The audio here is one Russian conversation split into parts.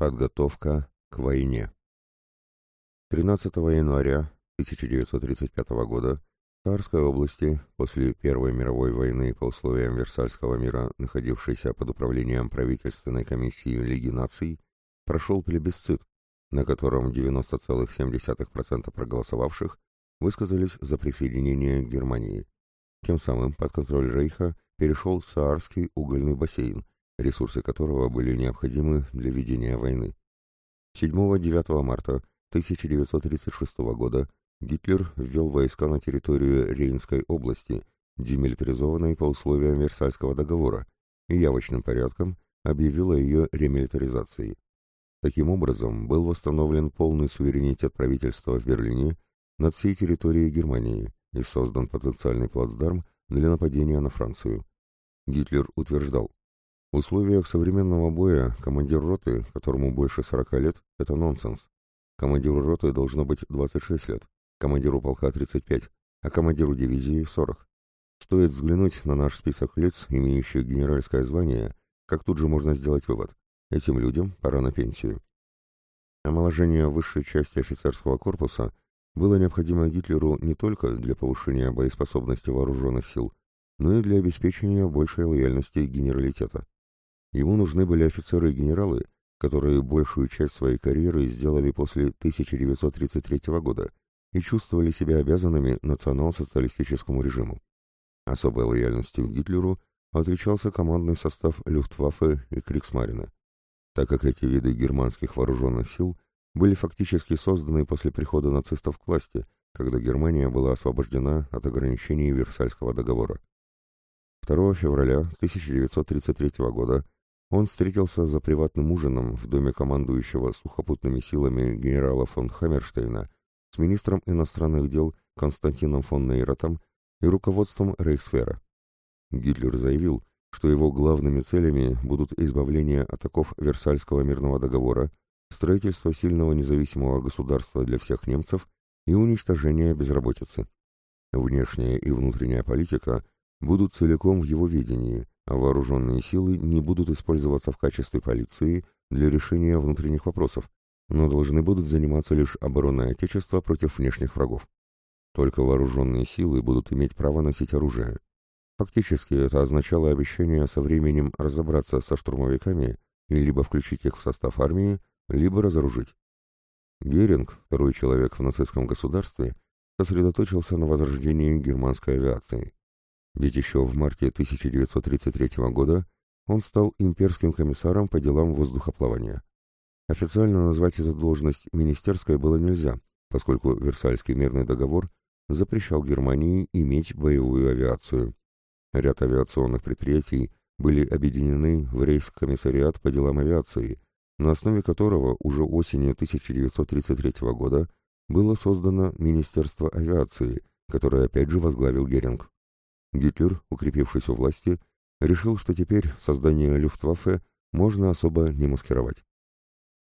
Подготовка к войне. 13 января 1935 года в Тарской области, после Первой мировой войны по условиям Версальского мира, находившейся под управлением правительственной комиссии Лиги наций, прошел плебисцит, на котором 90,7% проголосовавших высказались за присоединение к Германии. Тем самым под контроль Рейха перешел Саарский угольный бассейн, ресурсы которого были необходимы для ведения войны. 7-9 марта 1936 года Гитлер ввел войска на территорию Рейнской области, демилитаризованной по условиям Версальского договора, и явочным порядком объявил о ее ремилитаризации. Таким образом, был восстановлен полный суверенитет правительства в Берлине над всей территорией Германии и создан потенциальный плацдарм для нападения на Францию. Гитлер утверждал, в условиях современного боя командир роты, которому больше 40 лет, это нонсенс. Командиру роты должно быть 26 лет, командиру полка 35, а командиру дивизии 40. Стоит взглянуть на наш список лиц, имеющих генеральское звание, как тут же можно сделать вывод. Этим людям пора на пенсию. Омоложение высшей части офицерского корпуса было необходимо Гитлеру не только для повышения боеспособности вооруженных сил, но и для обеспечения большей лояльности генералитета. Ему нужны были офицеры и генералы, которые большую часть своей карьеры сделали после 1933 года и чувствовали себя обязанными национал-социалистическому режиму. Особой лояльностью к Гитлеру отличался командный состав Люфтваффе и Криксмарина, так как эти виды германских вооруженных сил были фактически созданы после прихода нацистов к власти, когда Германия была освобождена от ограничений Версальского договора. 2 февраля 1933 года он встретился за приватным ужином в доме командующего сухопутными силами генерала фон Хаммерштейна с министром иностранных дел Константином фон Нейротом и руководством Рейхсфера. Гитлер заявил, что его главными целями будут избавление от оков Версальского мирного договора, строительство сильного независимого государства для всех немцев и уничтожение безработицы. Внешняя и внутренняя политика будут целиком в его видении, а вооруженные силы не будут использоваться в качестве полиции для решения внутренних вопросов, но должны будут заниматься лишь обороной Отечества против внешних врагов. Только вооруженные силы будут иметь право носить оружие. Фактически это означало обещание со временем разобраться со штурмовиками и либо включить их в состав армии, либо разоружить. Геринг, второй человек в нацистском государстве, сосредоточился на возрождении германской авиации. Ведь еще в марте 1933 года он стал имперским комиссаром по делам воздухоплавания. Официально назвать эту должность министерской было нельзя, поскольку Версальский мирный договор запрещал Германии иметь боевую авиацию. Ряд авиационных предприятий были объединены в рейс-комиссариат по делам авиации, на основе которого уже осенью 1933 года было создано Министерство авиации, которое опять же возглавил Геринг. Гитлер, укрепившись у власти, решил, что теперь создание Люфтваффе можно особо не маскировать.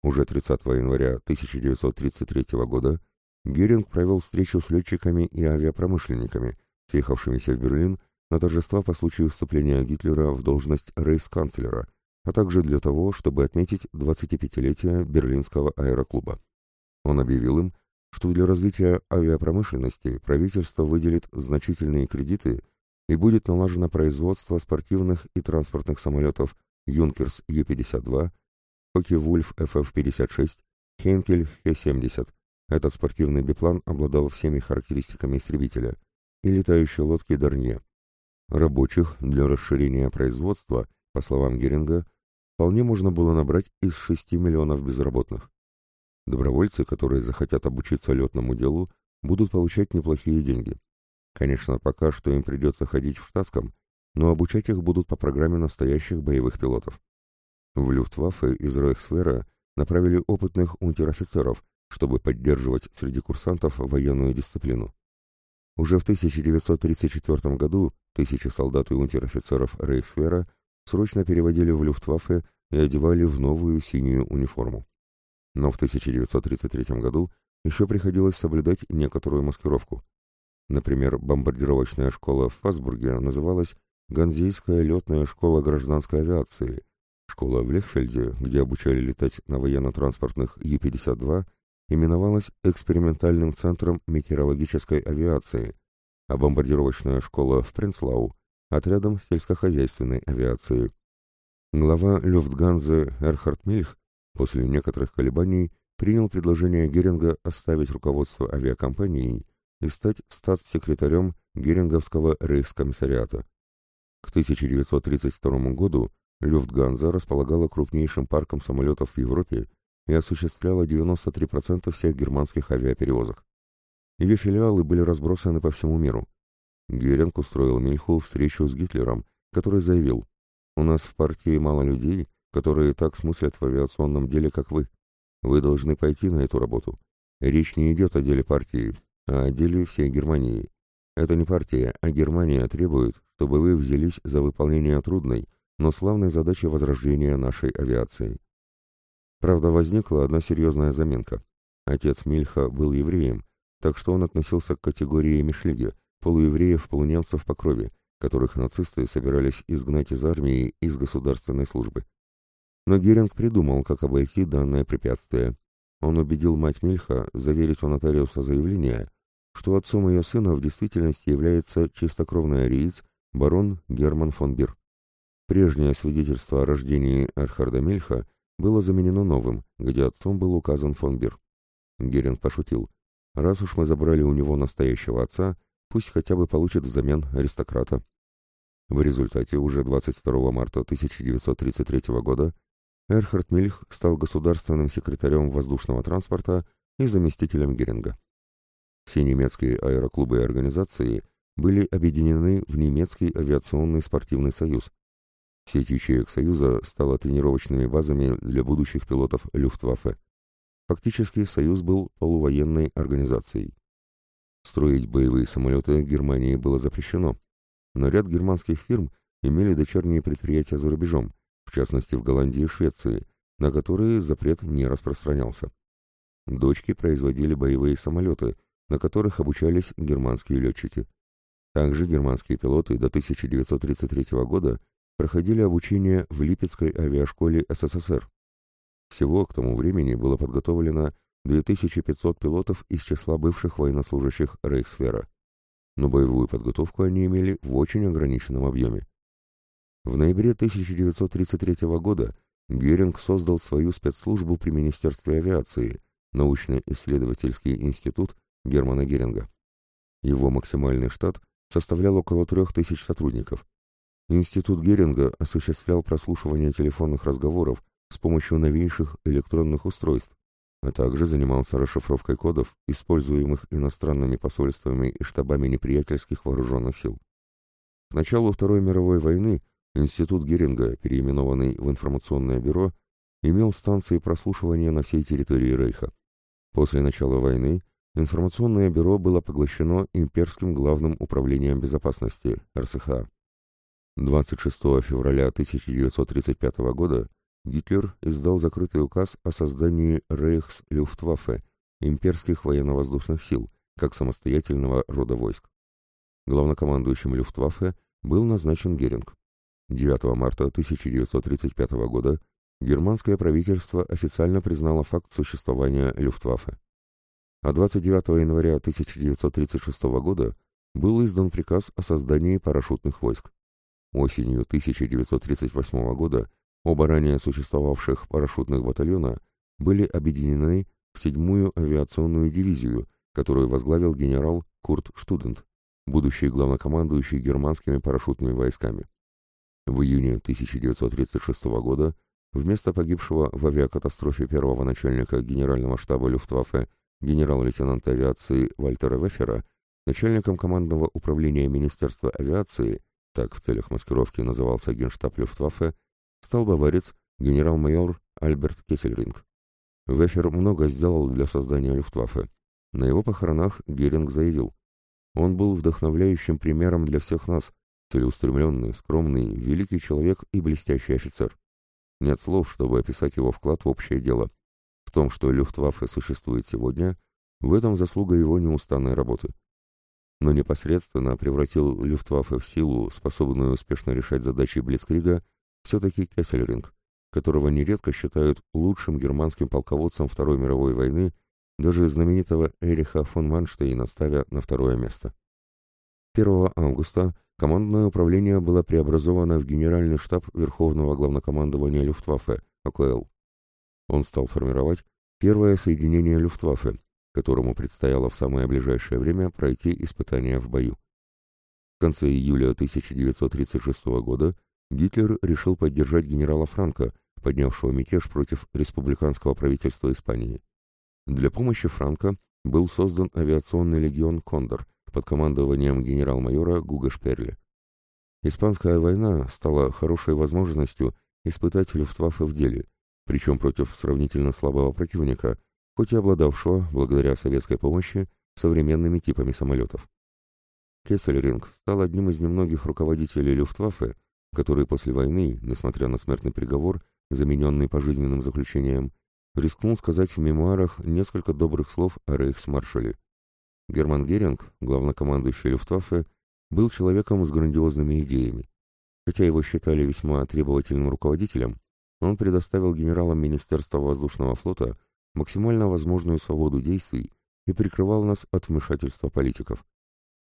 Уже 30 января 1933 года Геринг провел встречу с летчиками и авиапромышленниками, съехавшимися в Берлин на торжества по случаю вступления Гитлера в должность рейс-канцлера, а также для того, чтобы отметить 25-летие Берлинского аэроклуба. Он объявил им, что для развития авиапромышленности правительство выделит значительные кредиты и будет налажено производство спортивных и транспортных самолетов «Юнкерс Ю-52», «Фоки-Вульф ФФ-56», «Хенкель Х-70». Этот спортивный биплан обладал всеми характеристиками истребителя и летающей лодки «Дарнье». Рабочих для расширения производства, по словам Геринга, вполне можно было набрать из 6 миллионов безработных. Добровольцы, которые захотят обучиться летному делу, будут получать неплохие деньги. Конечно, пока что им придется ходить в штатском, но обучать их будут по программе настоящих боевых пилотов. В Люфтваффе из Рейхсфера направили опытных унтер-офицеров, чтобы поддерживать среди курсантов военную дисциплину. Уже в 1934 году тысячи солдат и унтер-офицеров Рейхсфера срочно переводили в Люфтваффе и одевали в новую синюю униформу. Но в 1933 году еще приходилось соблюдать некоторую маскировку. Например, бомбардировочная школа в Фасбурге называлась Ганзейская летная школа гражданской авиации, Школа в Лехфельде, где обучали летать на военно-транспортных Е-52, именовалась экспериментальным центром метеорологической авиации, а бомбардировочная школа в Пренслау – отрядом сельскохозяйственной авиации. Глава Люфтганзе Эрхард Мильх после некоторых колебаний принял предложение Геринга оставить руководство авиакомпанией и стать статс-секретарем Геринговского рейхскомиссариата. К 1932 году Люфтганза располагала крупнейшим парком самолетов в Европе и осуществляла 93% всех германских авиаперевозок. Ее филиалы были разбросаны по всему миру. Геринг устроил Мильху встречу с Гитлером, который заявил, «У нас в партии мало людей, которые так смыслят в авиационном деле, как вы. Вы должны пойти на эту работу. Речь не идет о деле партии, а о деле всей Германии. Это не партия, а Германия требует, чтобы вы взялись за выполнение трудной, но славной задачи возрождения нашей авиации. Правда, возникла одна серьезная заминка. Отец Мильха был евреем, так что он относился к категории Мишлиги, полуевреев-полунемцев по крови, которых нацисты собирались изгнать из армии и из государственной службы. Но Геринг придумал, как обойти данное препятствие. Он убедил мать Мильха заверить у нотариуса заявление, что отцом ее сына в действительности является чистокровный ариец барон Герман фон Бир. Прежнее свидетельство о рождении Эрхарда Мильха было заменено новым, где отцом был указан фон Бир. Геринг пошутил. «Раз уж мы забрали у него настоящего отца, пусть хотя бы получит взамен аристократа». В результате уже 22 марта 1933 года Эрхард Мильх стал государственным секретарем воздушного транспорта и заместителем Геринга. Все немецкие аэроклубы и организации были объединены в немецкий авиационный спортивный союз, Сеть ячеек Союза стала тренировочными базами для будущих пилотов Люфтваффе. Фактически Союз был полувоенной организацией. Строить боевые самолеты Германии было запрещено, но ряд германских фирм имели дочерние предприятия за рубежом, в частности в Голландии и Швеции, на которые запрет не распространялся. Дочки производили боевые самолеты, на которых обучались германские летчики. Также германские пилоты до 1933 года проходили обучение в Липецкой авиашколе СССР. Всего к тому времени было подготовлено 2500 пилотов из числа бывших военнослужащих Рейхсфера, но боевую подготовку они имели в очень ограниченном объеме. В ноябре 1933 года Геринг создал свою спецслужбу при Министерстве авиации, научно-исследовательский институт Германа Геринга. Его максимальный штат составлял около 3000 сотрудников, Институт Геринга осуществлял прослушивание телефонных разговоров с помощью новейших электронных устройств, а также занимался расшифровкой кодов, используемых иностранными посольствами и штабами неприятельских вооруженных сил. К началу Второй мировой войны Институт Геринга, переименованный в Информационное бюро, имел станции прослушивания на всей территории Рейха. После начала войны Информационное бюро было поглощено Имперским главным управлением безопасности, РСХА. 26 февраля 1935 года Гитлер издал закрытый указ о создании Рейхс-Люфтваффе, имперских военно-воздушных сил, как самостоятельного рода войск. Главнокомандующим Люфтваффе был назначен Геринг. 9 марта 1935 года германское правительство официально признало факт существования Люфтваффе. А 29 января 1936 года был издан приказ о создании парашютных войск. Осенью 1938 года оба ранее существовавших парашютных батальона были объединены в седьмую авиационную дивизию, которую возглавил генерал Курт Штудент, будущий главнокомандующий германскими парашютными войсками. В июне 1936 года вместо погибшего в авиакатастрофе первого начальника генерального штаба Люфтваффе генерал-лейтенанта авиации Вальтера Вефера начальником командного управления Министерства авиации так в целях маскировки назывался генштаб Люфтваффе, стал баварец генерал-майор Альберт Кессельринг. Вефер много сделал для создания Люфтваффе. На его похоронах Геринг заявил, «Он был вдохновляющим примером для всех нас, целеустремленный, скромный, великий человек и блестящий офицер. Нет слов, чтобы описать его вклад в общее дело. Том, что Люфтваффе существует сегодня, в этом заслуга его неустанной работы но непосредственно превратил Люфтваффе в силу, способную успешно решать задачи Блицкрига, все-таки Кессельринг, которого нередко считают лучшим германским полководцем Второй мировой войны, даже знаменитого Эриха фон Манштейна ставя на второе место. 1 августа командное управление было преобразовано в Генеральный штаб Верховного главнокомандования Люфтваффе, АКЛ. Он стал формировать первое соединение Люфтваффе, которому предстояло в самое ближайшее время пройти испытания в бою. В конце июля 1936 года Гитлер решил поддержать генерала Франка, поднявшего мятеж против республиканского правительства Испании. Для помощи Франка был создан авиационный легион «Кондор» под командованием генерал-майора Гуга Шперли. Испанская война стала хорошей возможностью испытать Люфтваффе в деле, причем против сравнительно слабого противника, хоть и обладавшего, благодаря советской помощи, современными типами самолетов. Кессельринг стал одним из немногих руководителей Люфтваффе, который после войны, несмотря на смертный приговор, замененный пожизненным заключением, рискнул сказать в мемуарах несколько добрых слов о рейхсмаршале. Герман Геринг, главнокомандующий Люфтваффе, был человеком с грандиозными идеями. Хотя его считали весьма требовательным руководителем, он предоставил генералам Министерства воздушного флота максимально возможную свободу действий и прикрывал нас от вмешательства политиков.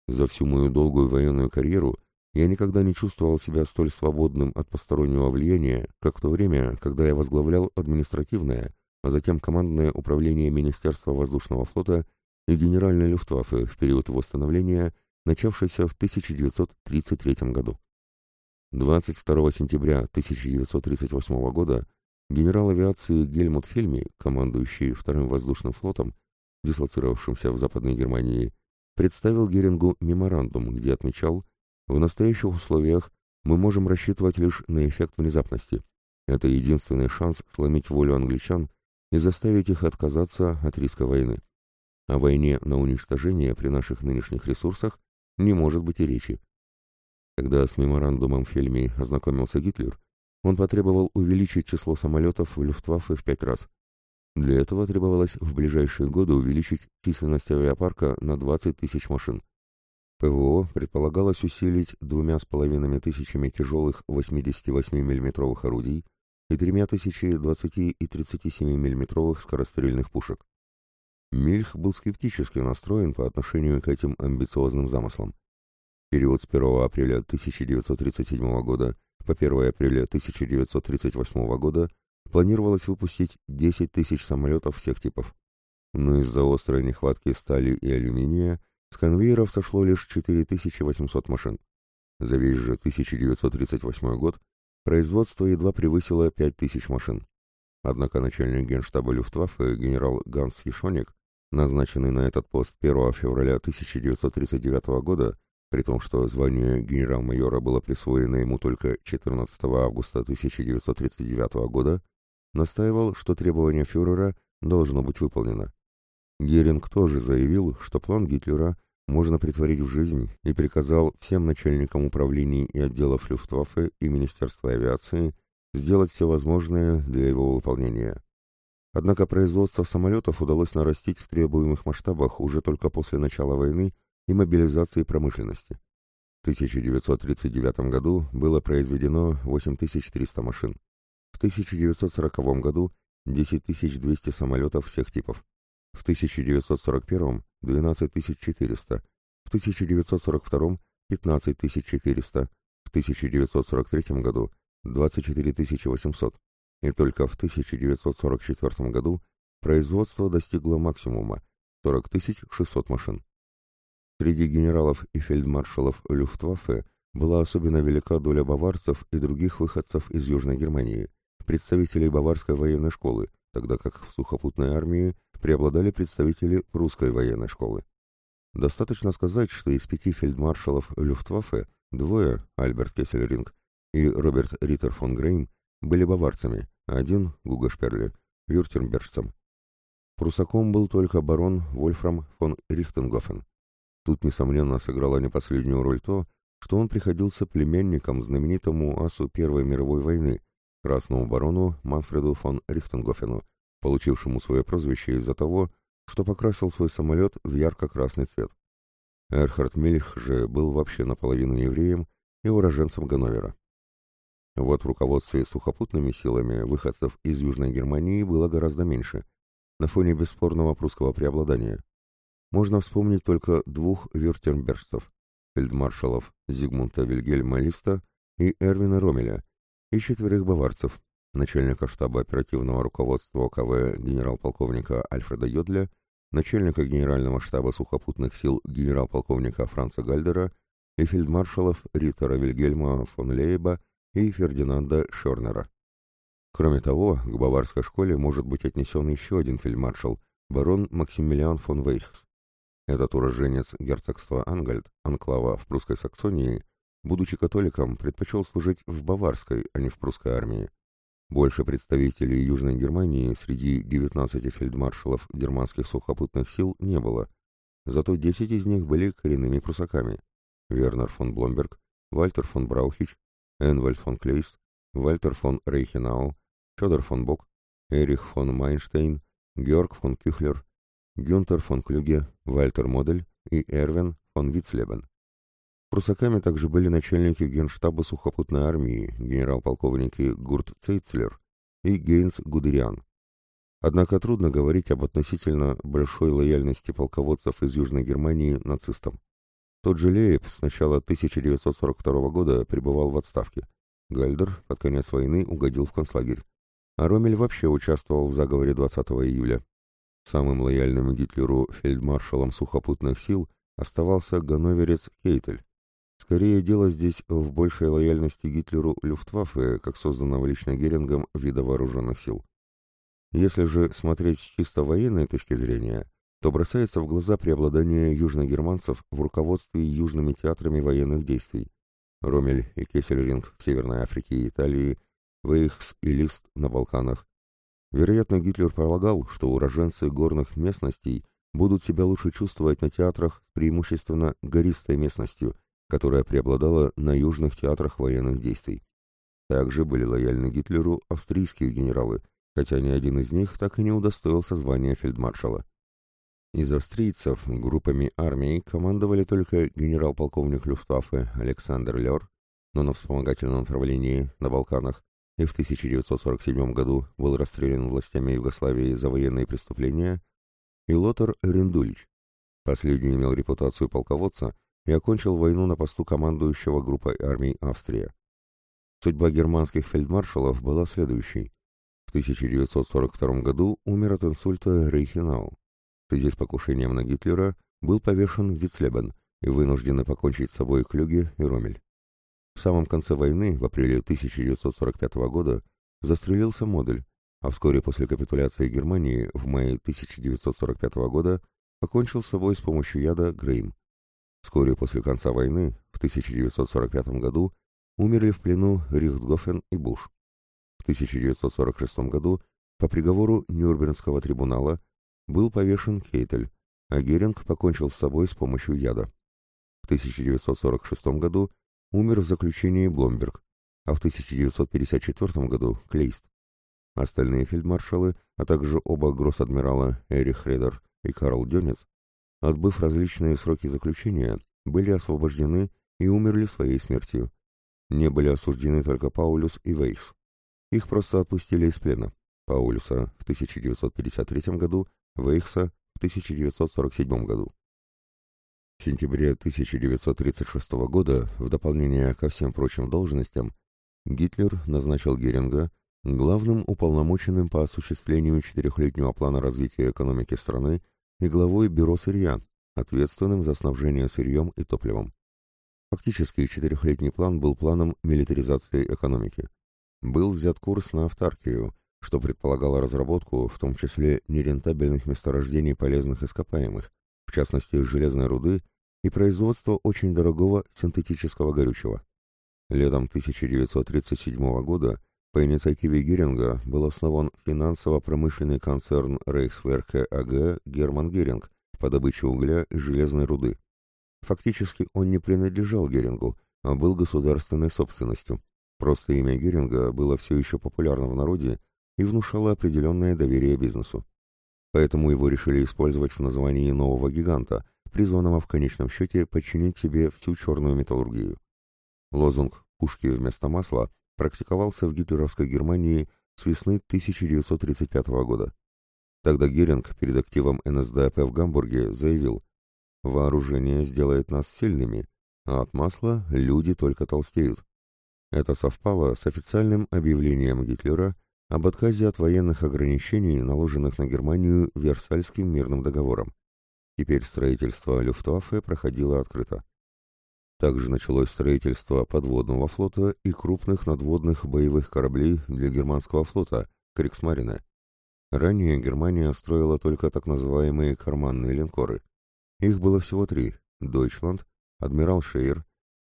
За всю мою долгую военную карьеру я никогда не чувствовал себя столь свободным от постороннего влияния, как в то время, когда я возглавлял административное, а затем командное управление Министерства воздушного флота и Генеральной Люфтваффе в период восстановления, начавшийся в 1933 году. 22 сентября 1938 года генерал авиации Гельмут Фельми, командующий Вторым воздушным флотом, дислоцировавшимся в Западной Германии, представил Герингу меморандум, где отмечал, в настоящих условиях мы можем рассчитывать лишь на эффект внезапности. Это единственный шанс сломить волю англичан и заставить их отказаться от риска войны. О войне на уничтожение при наших нынешних ресурсах не может быть и речи. Когда с меморандумом Фельми ознакомился Гитлер, он потребовал увеличить число самолетов в Люфтваффе в пять раз. Для этого требовалось в ближайшие годы увеличить численность авиапарка на 20 тысяч машин. ПВО предполагалось усилить двумя с половиной тысячами тяжелых 88 миллиметровых орудий и тремя тысячи 20 и 37 миллиметровых скорострельных пушек. Мильх был скептически настроен по отношению к этим амбициозным замыслам. Период с 1 апреля 1937 года по 1 апреля 1938 года планировалось выпустить 10 тысяч самолетов всех типов. Но из-за острой нехватки стали и алюминия с конвейеров сошло лишь 4800 машин. За весь же 1938 год производство едва превысило 5000 машин. Однако начальник генштаба Люфтваффе генерал Ганс Ешоник, назначенный на этот пост 1 февраля 1939 года, при том, что звание генерал-майора было присвоено ему только 14 августа 1939 года, настаивал, что требование фюрера должно быть выполнено. Геринг тоже заявил, что план Гитлера можно притворить в жизнь и приказал всем начальникам управлений и отделов Люфтваффе и Министерства авиации сделать все возможное для его выполнения. Однако производство самолетов удалось нарастить в требуемых масштабах уже только после начала войны и мобилизации промышленности. В 1939 году было произведено 8300 машин. В 1940 году 10200 самолетов всех типов. В 1941 – 12400, в 1942 – 15400, в 1943 году – 24800, и только в 1944 году производство достигло максимума – 40 600 машин. Среди генералов и фельдмаршалов Люфтваффе была особенно велика доля баварцев и других выходцев из Южной Германии, представителей баварской военной школы, тогда как в сухопутной армии преобладали представители русской военной школы. Достаточно сказать, что из пяти фельдмаршалов Люфтваффе двое, Альберт Кессельринг и Роберт Риттер фон Грейм, были баварцами, а один, Гуго Шперли, вюртембержцем. Прусаком был только барон Вольфрам фон Рихтенгофен. Тут, несомненно, сыграло не последнюю роль то, что он приходился племянником знаменитому асу Первой мировой войны, красному барону Манфреду фон Рихтенгофену, получившему свое прозвище из-за того, что покрасил свой самолет в ярко-красный цвет. Эрхард Мильх же был вообще наполовину евреем и уроженцем Ганновера. Вот в руководстве сухопутными силами выходцев из Южной Германии было гораздо меньше, на фоне бесспорного прусского преобладания. Можно вспомнить только двух вюртембержцев, фельдмаршалов Зигмунта Вильгельма Листа и Эрвина Ромеля, и четверых баварцев, начальника штаба оперативного руководства ОКВ генерал-полковника Альфреда Йодля, начальника генерального штаба сухопутных сил генерал-полковника Франца Гальдера и фельдмаршалов Риттера Вильгельма фон Лейба и Фердинанда Шернера. Кроме того, к баварской школе может быть отнесен еще один фельдмаршал, барон Максимилиан фон Вейхс. Этот уроженец герцогства Ангальд, анклава в прусской Саксонии, будучи католиком, предпочел служить в баварской, а не в прусской армии. Больше представителей Южной Германии среди 19 фельдмаршалов германских сухопутных сил не было, зато 10 из них были коренными прусаками. Вернер фон Бломберг, Вальтер фон Браухич, Энвальд фон Клейст, Вальтер фон Рейхенау, Федор фон Бок, Эрих фон Майнштейн, Георг фон Кюхлер, Гюнтер фон Клюге, Вальтер Модель и Эрвин фон Вицлебен. Прусаками также были начальники генштаба сухопутной армии, генерал-полковники Гурт Цейцлер и Гейнс Гудериан. Однако трудно говорить об относительно большой лояльности полководцев из Южной Германии нацистам. Тот же Лейб с начала 1942 года пребывал в отставке. Гальдер под конец войны угодил в концлагерь. А Ромель вообще участвовал в заговоре 20 июля. Самым лояльным Гитлеру фельдмаршалом сухопутных сил оставался ганноверец Кейтель. Скорее дело здесь в большей лояльности Гитлеру Люфтваффе, как созданного лично Герингом вида вооруженных сил. Если же смотреть с чисто военной точки зрения, то бросается в глаза преобладание южногерманцев в руководстве южными театрами военных действий. Ромель и Кессельринг в Северной Африке и Италии, Вейхс и Лист на Балканах. Вероятно, Гитлер полагал, что уроженцы горных местностей будут себя лучше чувствовать на театрах преимущественно гористой местностью, которая преобладала на южных театрах военных действий. Также были лояльны Гитлеру австрийские генералы, хотя ни один из них так и не удостоился звания фельдмаршала. Из австрийцев группами армий командовали только генерал-полковник Люфтваффе Александр Лер, но на вспомогательном направлении на Балканах, и в 1947 году был расстрелян властями Югославии за военные преступления, и Лотар Риндулич. Последний имел репутацию полководца и окончил войну на посту командующего группой армий Австрия. Судьба германских фельдмаршалов была следующей. В 1942 году умер от инсульта Рейхенау в связи с покушением на Гитлера был повешен Вицлебен и вынуждены покончить с собой Клюге и Ромель. В самом конце войны, в апреле 1945 года, застрелился Модель, а вскоре после капитуляции Германии в мае 1945 года покончил с собой с помощью яда Грейм. Вскоре после конца войны, в 1945 году, умерли в плену Рихтгофен и Буш. В 1946 году по приговору Нюрнбергского трибунала был повешен Кейтель, а Геринг покончил с собой с помощью яда. В 1946 году умер в заключении Бломберг, а в 1954 году Клейст. Остальные фельдмаршалы, а также оба гросс-адмирала Эрих Редер и Карл Дёнец, отбыв различные сроки заключения, были освобождены и умерли своей смертью. Не были осуждены только Паулюс и Вейс. Их просто отпустили из плена. Паулюса в 1953 году, Вейхса в 1947 году. В сентябре 1936 года, в дополнение ко всем прочим должностям, Гитлер назначил Геринга главным уполномоченным по осуществлению четырехлетнего плана развития экономики страны и главой Бюро сырья, ответственным за снабжение сырьем и топливом. Фактически четырехлетний план был планом милитаризации экономики. Был взят курс на автаркию, что предполагало разработку, в том числе нерентабельных месторождений полезных ископаемых, в частности железной руды, и производство очень дорогого синтетического горючего. Летом 1937 года по инициативе Геринга был основан финансово-промышленный концерн Рейхсверке АГ «Герман Геринг» по добыче угля и железной руды. Фактически он не принадлежал Герингу, а был государственной собственностью. Просто имя Геринга было все еще популярно в народе и внушало определенное доверие бизнесу. Поэтому его решили использовать в названии нового гиганта, призванного в конечном счете подчинить себе всю черную металлургию. Лозунг «Пушки вместо масла» практиковался в гитлеровской Германии с весны 1935 года. Тогда Геринг перед активом НСДАП в Гамбурге заявил, «Вооружение сделает нас сильными, а от масла люди только толстеют». Это совпало с официальным объявлением Гитлера об отказе от военных ограничений, наложенных на Германию Версальским мирным договором. Теперь строительство Люфтваффе проходило открыто. Также началось строительство подводного флота и крупных надводных боевых кораблей для германского флота Криксмарина. Ранее Германия строила только так называемые карманные линкоры. Их было всего три – Дойчланд, адмирал Шейер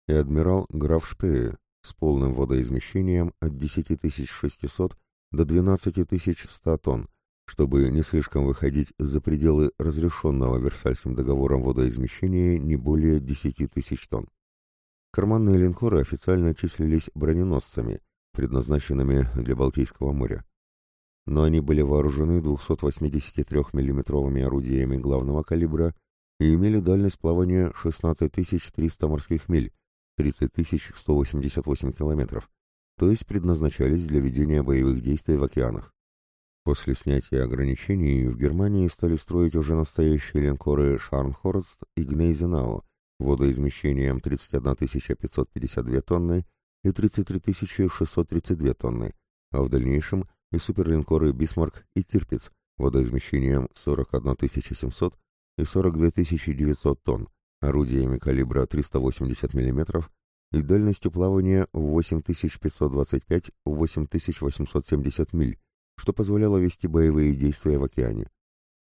и адмирал Граф Шпее с полным водоизмещением от 10 600 до 12 100 тонн, чтобы не слишком выходить за пределы разрешенного Версальским договором водоизмещения не более 10 тысяч тонн. Карманные линкоры официально числились броненосцами, предназначенными для Балтийского моря. Но они были вооружены 283 миллиметровыми орудиями главного калибра и имели дальность плавания 16 300 морских миль, 30 188 километров, то есть предназначались для ведения боевых действий в океанах. После снятия ограничений в Германии стали строить уже настоящие линкоры «Шарнхорст» и «Гнейзенау» водоизмещением 31 552 тонны и 33 632 тонны, а в дальнейшем и суперлинкоры «Бисмарк» и «Тирпиц» водоизмещением 41 700 и 42 900 тонн, орудиями калибра 380 мм и дальностью плавания в 8525-8870 миль, что позволяло вести боевые действия в океане.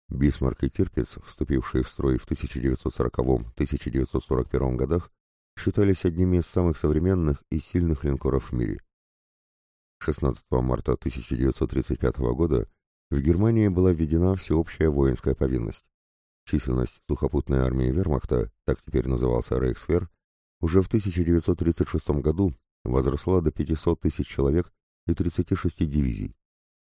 Бисмарк и Тирпиц, вступившие в строй в 1940-1941 годах, считались одними из самых современных и сильных линкоров в мире. 16 марта 1935 года в Германии была введена всеобщая воинская повинность. Численность сухопутной армии вермахта, так теперь назывался Рейхсфер, уже в 1936 году возросла до 500 тысяч человек и 36 дивизий.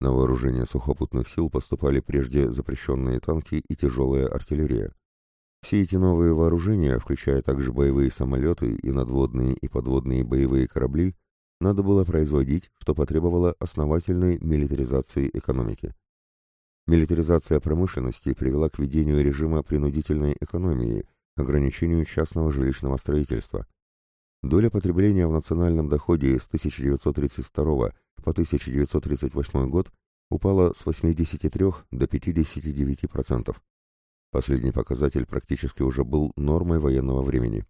На вооружение сухопутных сил поступали прежде запрещенные танки и тяжелая артиллерия. Все эти новые вооружения, включая также боевые самолеты и надводные и подводные боевые корабли, надо было производить, что потребовало основательной милитаризации экономики. Милитаризация промышленности привела к введению режима принудительной экономии, ограничению частного жилищного строительства. Доля потребления в национальном доходе с 1932 по 1938 год упала с 83 до 59%. Последний показатель практически уже был нормой военного времени.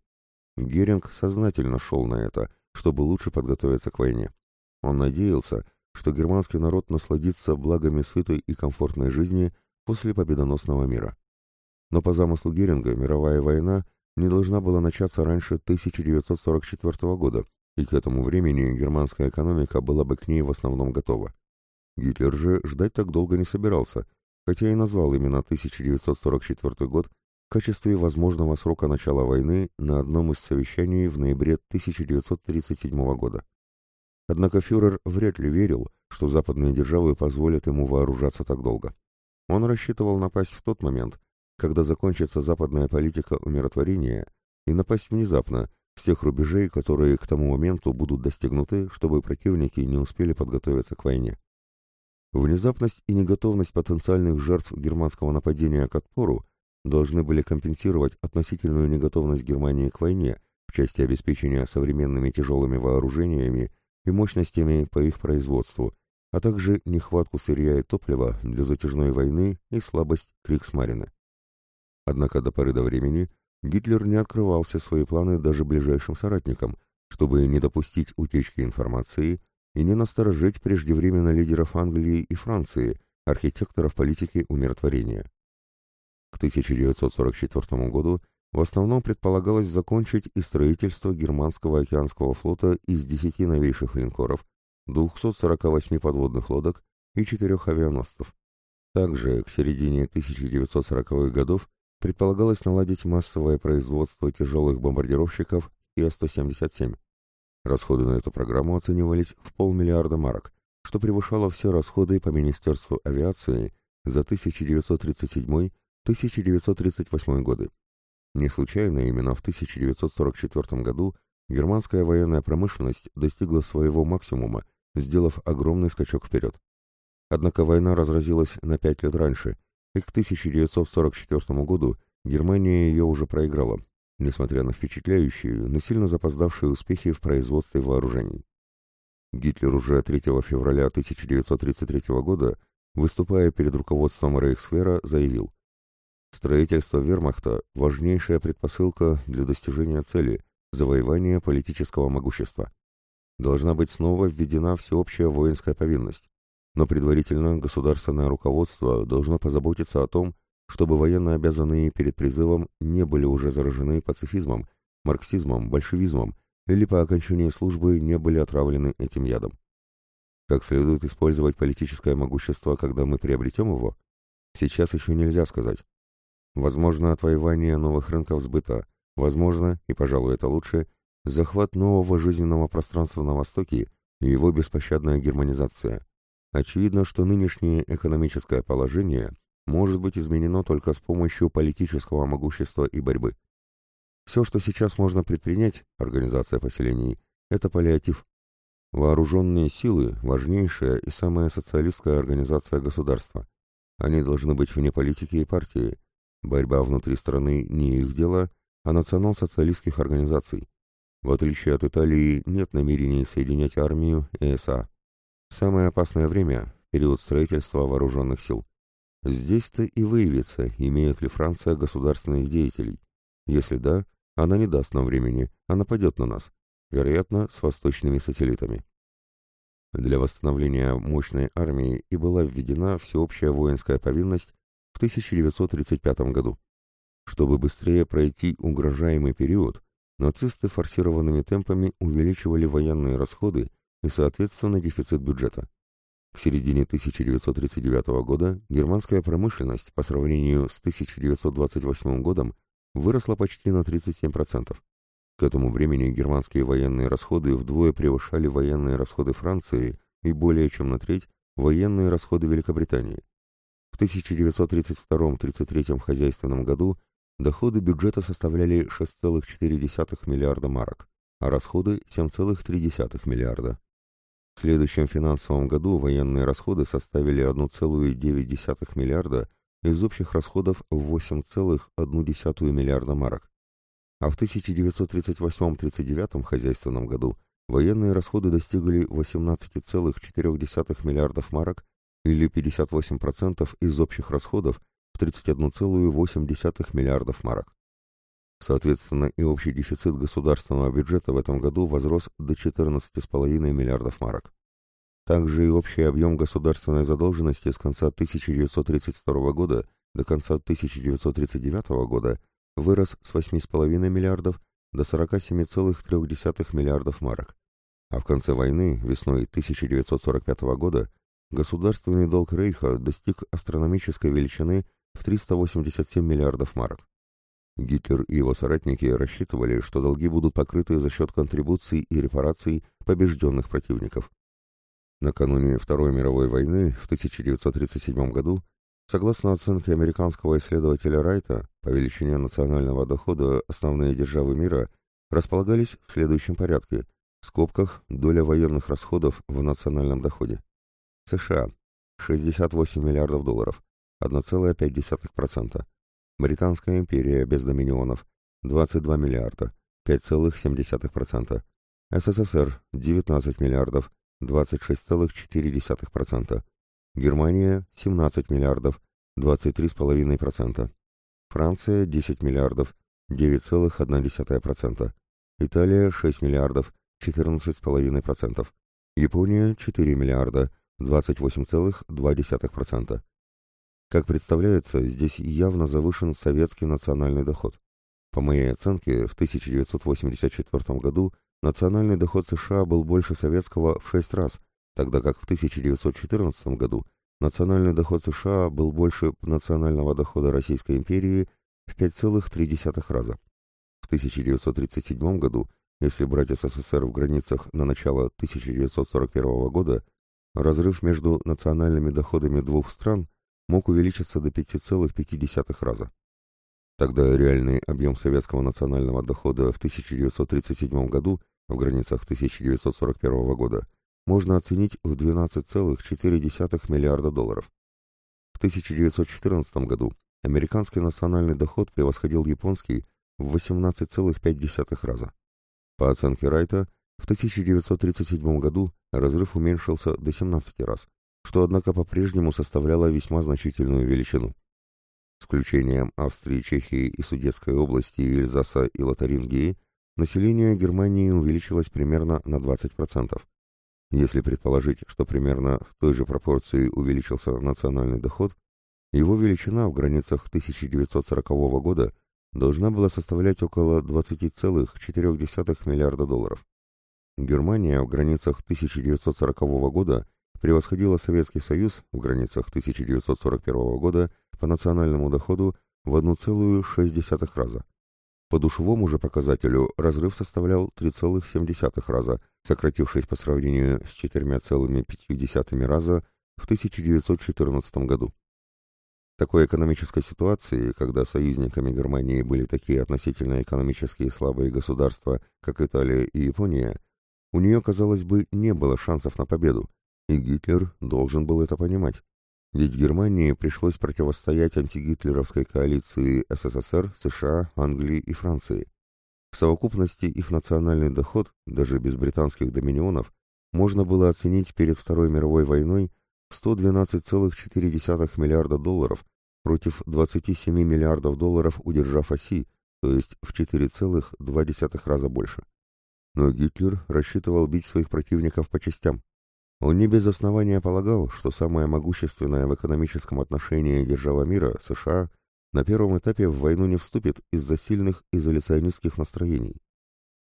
Геринг сознательно шел на это, чтобы лучше подготовиться к войне. Он надеялся, что германский народ насладится благами сытой и комфортной жизни после победоносного мира. Но по замыслу Геринга мировая война не должна была начаться раньше 1944 года, и к этому времени германская экономика была бы к ней в основном готова. Гитлер же ждать так долго не собирался, хотя и назвал именно 1944 год в качестве возможного срока начала войны на одном из совещаний в ноябре 1937 года. Однако фюрер вряд ли верил, что западные державы позволят ему вооружаться так долго. Он рассчитывал напасть в тот момент, когда закончится западная политика умиротворения, и напасть внезапно, с тех рубежей, которые к тому моменту будут достигнуты, чтобы противники не успели подготовиться к войне. Внезапность и неготовность потенциальных жертв германского нападения к отпору должны были компенсировать относительную неготовность Германии к войне в части обеспечения современными тяжелыми вооружениями и мощностями по их производству, а также нехватку сырья и топлива для затяжной войны и слабость Криксмарина. Однако до поры до времени Гитлер не открывал все свои планы даже ближайшим соратникам, чтобы не допустить утечки информации и не насторожить преждевременно лидеров Англии и Франции, архитекторов политики умиротворения. К 1944 году в основном предполагалось закончить и строительство германского океанского флота из 10 новейших линкоров, 248 подводных лодок и 4 авианосцев. Также к середине 1940-х годов предполагалось наладить массовое производство тяжелых бомбардировщиков И-177. Расходы на эту программу оценивались в полмиллиарда марок, что превышало все расходы по Министерству авиации за 1937-1938 годы. Не случайно именно в 1944 году германская военная промышленность достигла своего максимума, сделав огромный скачок вперед. Однако война разразилась на пять лет раньше, и к 1944 году Германия ее уже проиграла, несмотря на впечатляющие, но сильно запоздавшие успехи в производстве вооружений. Гитлер уже 3 февраля 1933 года, выступая перед руководством Рейхсфера, заявил «Строительство вермахта – важнейшая предпосылка для достижения цели – завоевания политического могущества. Должна быть снова введена всеобщая воинская повинность, но предварительно государственное руководство должно позаботиться о том, чтобы военно обязанные перед призывом не были уже заражены пацифизмом, марксизмом, большевизмом или по окончании службы не были отравлены этим ядом. Как следует использовать политическое могущество, когда мы приобретем его? Сейчас еще нельзя сказать. Возможно отвоевание новых рынков сбыта, возможно, и, пожалуй, это лучше, захват нового жизненного пространства на Востоке и его беспощадная германизация. Очевидно, что нынешнее экономическое положение может быть изменено только с помощью политического могущества и борьбы. Все, что сейчас можно предпринять, организация поселений, это паллиатив. Вооруженные силы – важнейшая и самая социалистская организация государства. Они должны быть вне политики и партии. Борьба внутри страны не их дело, а национал-социалистских организаций. В отличие от Италии, нет намерений соединять армию и СА. Самое опасное время – период строительства вооруженных сил. Здесь-то и выявится, имеет ли Франция государственных деятелей. Если да, она не даст нам времени, а нападет на нас, вероятно, с восточными сателлитами. Для восстановления мощной армии и была введена всеобщая воинская повинность в 1935 году. Чтобы быстрее пройти угрожаемый период, нацисты форсированными темпами увеличивали военные расходы и, соответственно, дефицит бюджета. К середине 1939 года германская промышленность по сравнению с 1928 годом выросла почти на 37%. К этому времени германские военные расходы вдвое превышали военные расходы Франции и более чем на треть военные расходы Великобритании. В 1932-33 хозяйственном году доходы бюджета составляли 6,4 миллиарда марок, а расходы 7,3 миллиарда. В следующем финансовом году военные расходы составили 1,9 миллиарда из общих расходов в 8,1 миллиарда марок. А в 1938-39 хозяйственном году военные расходы достигли 18,4 миллиардов марок или 58% из общих расходов в 31,8 миллиардов марок. Соответственно, и общий дефицит государственного бюджета в этом году возрос до 14,5 миллиардов марок. Также и общий объем государственной задолженности с конца 1932 года до конца 1939 года вырос с 8,5 миллиардов до 47,3 миллиардов марок. А в конце войны, весной 1945 года, государственный долг Рейха достиг астрономической величины в 387 миллиардов марок. Гитлер и его соратники рассчитывали, что долги будут покрыты за счет контрибуций и репараций побежденных противников. Накануне Второй мировой войны в 1937 году, согласно оценке американского исследователя Райта, по величине национального дохода основные державы мира располагались в следующем порядке, в скобках доля военных расходов в национальном доходе. США – 68 миллиардов долларов, 1,5%. Британская империя без доминионов – 22 миллиарда, 5,7%. СССР – 19 миллиардов, 26,4%. Германия – 17 миллиардов, 23,5%. Франция – 10 миллиардов, 9,1%. Италия – 6 миллиардов, 14,5%. Япония – 4 миллиарда, 28,2%. Как представляется, здесь явно завышен советский национальный доход. По моей оценке, в 1984 году национальный доход США был больше советского в 6 раз, тогда как в 1914 году национальный доход США был больше национального дохода Российской империи в 5,3 раза. В 1937 году, если брать СССР в границах на начало 1941 года, разрыв между национальными доходами двух стран – мог увеличиться до 5,5 раза. Тогда реальный объем советского национального дохода в 1937 году в границах 1941 года можно оценить в 12,4 миллиарда долларов. В 1914 году американский национальный доход превосходил японский в 18,5 раза. По оценке Райта, в 1937 году разрыв уменьшился до 17 раз, что, однако, по-прежнему составляло весьма значительную величину. С включением Австрии, Чехии и Судетской области, Эльзаса и Лотарингии, население Германии увеличилось примерно на 20%. Если предположить, что примерно в той же пропорции увеличился национальный доход, его величина в границах 1940 года должна была составлять около 20,4 миллиарда долларов. Германия в границах 1940 года превосходила Советский Союз в границах 1941 года по национальному доходу в 1,6 раза. По душевому же показателю разрыв составлял 3,7 раза, сократившись по сравнению с 4,5 раза в 1914 году. Такой экономической ситуации, когда союзниками Германии были такие относительно экономически слабые государства, как Италия и Япония, у нее, казалось бы, не было шансов на победу, и Гитлер должен был это понимать. Ведь Германии пришлось противостоять антигитлеровской коалиции СССР, США, Англии и Франции. В совокупности их национальный доход, даже без британских доминионов, можно было оценить перед Второй мировой войной в 112,4 миллиарда долларов против 27 миллиардов долларов удержав оси, то есть в 4,2 раза больше. Но Гитлер рассчитывал бить своих противников по частям. Он не без основания полагал, что самая могущественная в экономическом отношении держава мира, США, на первом этапе в войну не вступит из-за сильных изоляционистских настроений.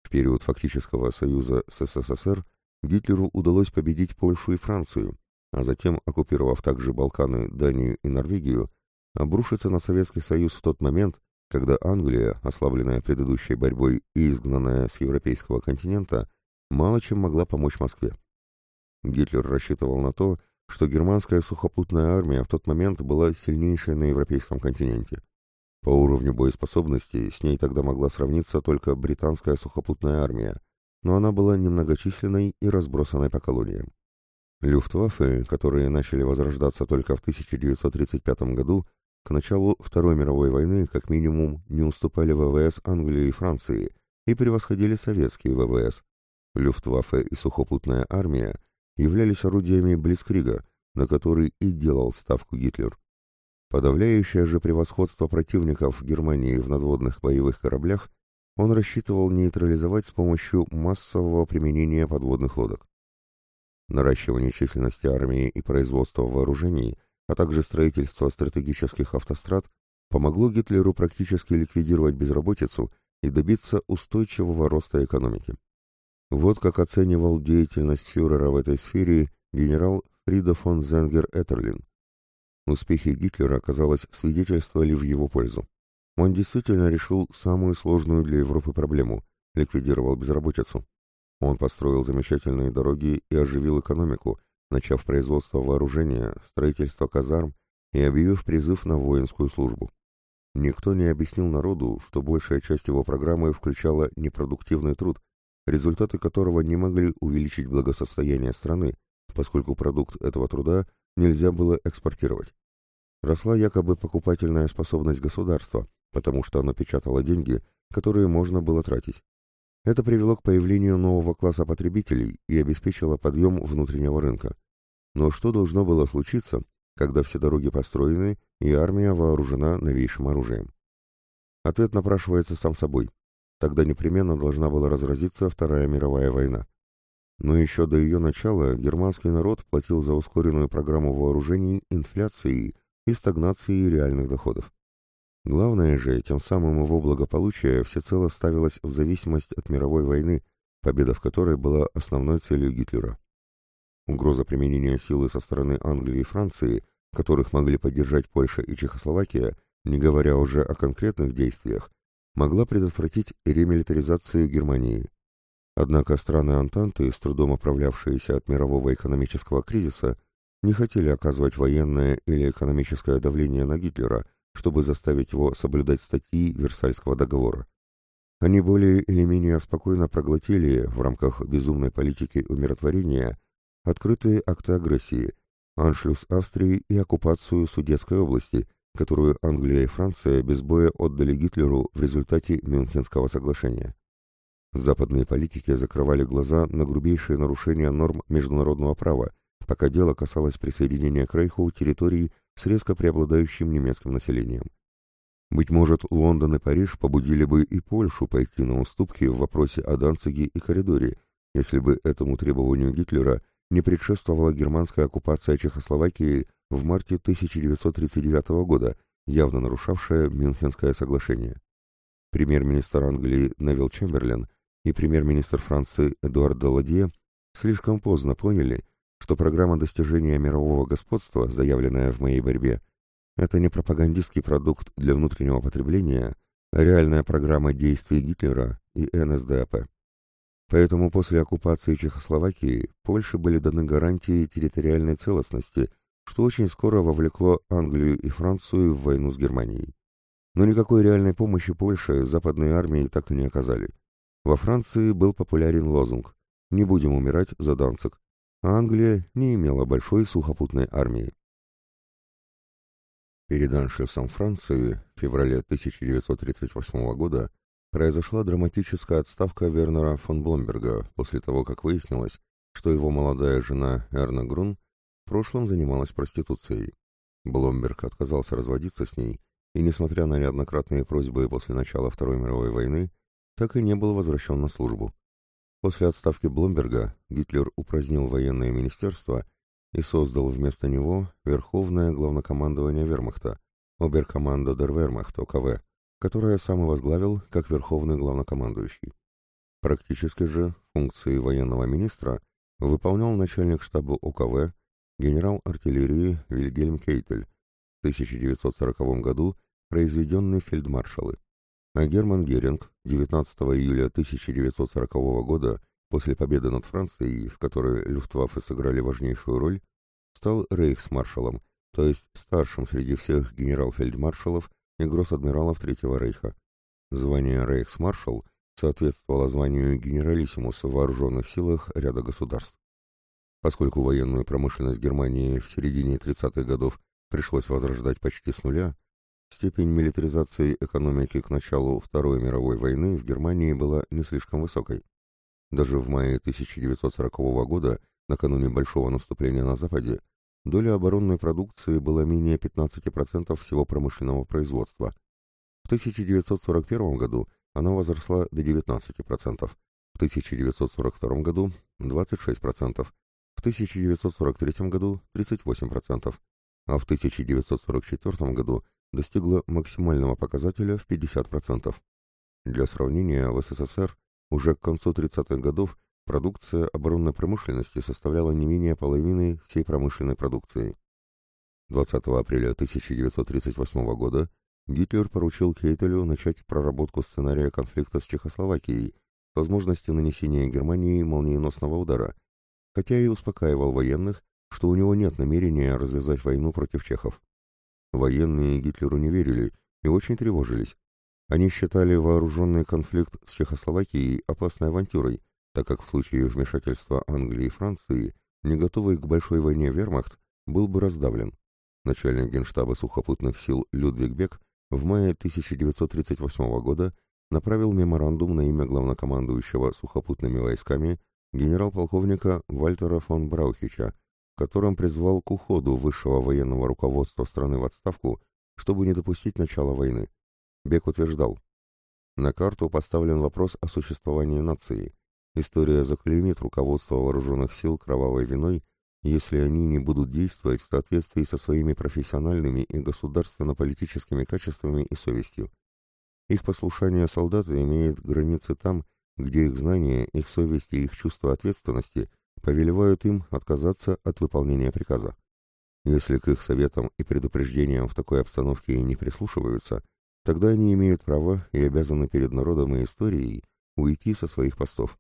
В период фактического союза с СССР Гитлеру удалось победить Польшу и Францию, а затем, оккупировав также Балканы, Данию и Норвегию, обрушиться на Советский Союз в тот момент, когда Англия, ослабленная предыдущей борьбой и изгнанная с европейского континента, мало чем могла помочь Москве. Гитлер рассчитывал на то, что германская сухопутная армия в тот момент была сильнейшей на европейском континенте. По уровню боеспособности с ней тогда могла сравниться только британская сухопутная армия, но она была немногочисленной и разбросанной по колониям. Люфтваффе, которые начали возрождаться только в 1935 году, к началу Второй мировой войны как минимум не уступали ВВС Англии и Франции и превосходили советские ВВС. Люфтваффе и сухопутная армия являлись орудиями Блицкрига, на который и делал ставку Гитлер. Подавляющее же превосходство противников Германии в надводных боевых кораблях он рассчитывал нейтрализовать с помощью массового применения подводных лодок. Наращивание численности армии и производство вооружений, а также строительство стратегических автострад помогло Гитлеру практически ликвидировать безработицу и добиться устойчивого роста экономики. Вот как оценивал деятельность фюрера в этой сфере генерал Фрида фон Зенгер Этерлин. Успехи Гитлера, казалось, свидетельствовали в его пользу. Он действительно решил самую сложную для Европы проблему – ликвидировал безработицу. Он построил замечательные дороги и оживил экономику, начав производство вооружения, строительство казарм и объявив призыв на воинскую службу. Никто не объяснил народу, что большая часть его программы включала непродуктивный труд, результаты которого не могли увеличить благосостояние страны, поскольку продукт этого труда нельзя было экспортировать. Росла якобы покупательная способность государства, потому что оно печатало деньги, которые можно было тратить. Это привело к появлению нового класса потребителей и обеспечило подъем внутреннего рынка. Но что должно было случиться, когда все дороги построены и армия вооружена новейшим оружием? Ответ напрашивается сам собой. Тогда непременно должна была разразиться Вторая мировая война. Но еще до ее начала германский народ платил за ускоренную программу вооружений инфляцией и стагнацией реальных доходов. Главное же, тем самым его благополучие всецело ставилось в зависимость от мировой войны, победа в которой была основной целью Гитлера. Угроза применения силы со стороны Англии и Франции, которых могли поддержать Польша и Чехословакия, не говоря уже о конкретных действиях, могла предотвратить ремилитаризацию Германии. Однако страны Антанты, с трудом оправлявшиеся от мирового экономического кризиса, не хотели оказывать военное или экономическое давление на Гитлера, чтобы заставить его соблюдать статьи Версальского договора. Они более или менее спокойно проглотили в рамках безумной политики умиротворения открытые акты агрессии, аншлюс Австрии и оккупацию Судетской области, которую Англия и Франция без боя отдали Гитлеру в результате Мюнхенского соглашения. Западные политики закрывали глаза на грубейшие нарушения норм международного права, пока дело касалось присоединения к Рейху территорий с резко преобладающим немецким населением. Быть может, Лондон и Париж побудили бы и Польшу пойти на уступки в вопросе о Данциге и коридоре, если бы этому требованию Гитлера не предшествовала германская оккупация Чехословакии в марте 1939 года, явно нарушавшая Мюнхенское соглашение. Премьер-министр Англии Невил Чемберлен и премьер-министр Франции Эдуард Даладье слишком поздно поняли, что программа достижения мирового господства, заявленная в моей борьбе, это не пропагандистский продукт для внутреннего потребления, а реальная программа действий Гитлера и НСДАП. Поэтому после оккупации Чехословакии Польше были даны гарантии территориальной целостности, что очень скоро вовлекло Англию и Францию в войну с Германией. Но никакой реальной помощи Польше западные армии так и не оказали. Во Франции был популярен лозунг «Не будем умирать за Данцик», а Англия не имела большой сухопутной армии. Перед аншлюсом Франции в феврале 1938 года произошла драматическая отставка Вернера фон Бломберга после того, как выяснилось, что его молодая жена Эрна Грун в прошлом занималась проституцией. Бломберг отказался разводиться с ней, и, несмотря на неоднократные просьбы после начала Второй мировой войны, так и не был возвращен на службу. После отставки Бломберга Гитлер упразднил военное министерство и создал вместо него Верховное главнокомандование Вермахта, Оберкомандо дер Вермахт, ОКВ, которое сам и возглавил как Верховный главнокомандующий. Практически же функции военного министра выполнял начальник штаба ОКВ генерал артиллерии Вильгельм Кейтель, в 1940 году произведенный фельдмаршалы. А Герман Геринг 19 июля 1940 года После победы над Францией, в которой Люфтваффе сыграли важнейшую роль, стал рейхсмаршалом, то есть старшим среди всех генерал-фельдмаршалов и гросс-адмиралов Третьего рейха. Звание рейхсмаршал соответствовало званию генералиссимус в вооруженных силах ряда государств. Поскольку военную промышленность Германии в середине 30-х годов пришлось возрождать почти с нуля, степень милитаризации экономики к началу Второй мировой войны в Германии была не слишком высокой. Даже в мае 1940 года, накануне большого наступления на Западе, доля оборонной продукции была менее 15% всего промышленного производства. В 1941 году она возросла до 19%, в 1942 году – 26%, в 1943 году – 38%, а в 1944 году достигла максимального показателя в 50%. Для сравнения, в СССР уже к концу 30-х годов продукция оборонной промышленности составляла не менее половины всей промышленной продукции. 20 апреля 1938 года Гитлер поручил Кейтелю начать проработку сценария конфликта с Чехословакией с возможностью нанесения Германии молниеносного удара, хотя и успокаивал военных, что у него нет намерения развязать войну против чехов. Военные Гитлеру не верили и очень тревожились, они считали вооруженный конфликт с Чехословакией опасной авантюрой, так как в случае вмешательства Англии и Франции, не готовый к большой войне вермахт был бы раздавлен. Начальник генштаба сухопутных сил Людвиг Бек в мае 1938 года направил меморандум на имя главнокомандующего сухопутными войсками генерал-полковника Вальтера фон Браухича, в котором призвал к уходу высшего военного руководства страны в отставку, чтобы не допустить начала войны. Бек утверждал, на карту поставлен вопрос о существовании нации. История заклеймит руководство вооруженных сил кровавой виной, если они не будут действовать в соответствии со своими профессиональными и государственно-политическими качествами и совестью. Их послушание солдата имеет границы там, где их знания, их совесть и их чувство ответственности повелевают им отказаться от выполнения приказа. Если к их советам и предупреждениям в такой обстановке не прислушиваются – Тогда они имеют право и обязаны перед народом и историей уйти со своих постов.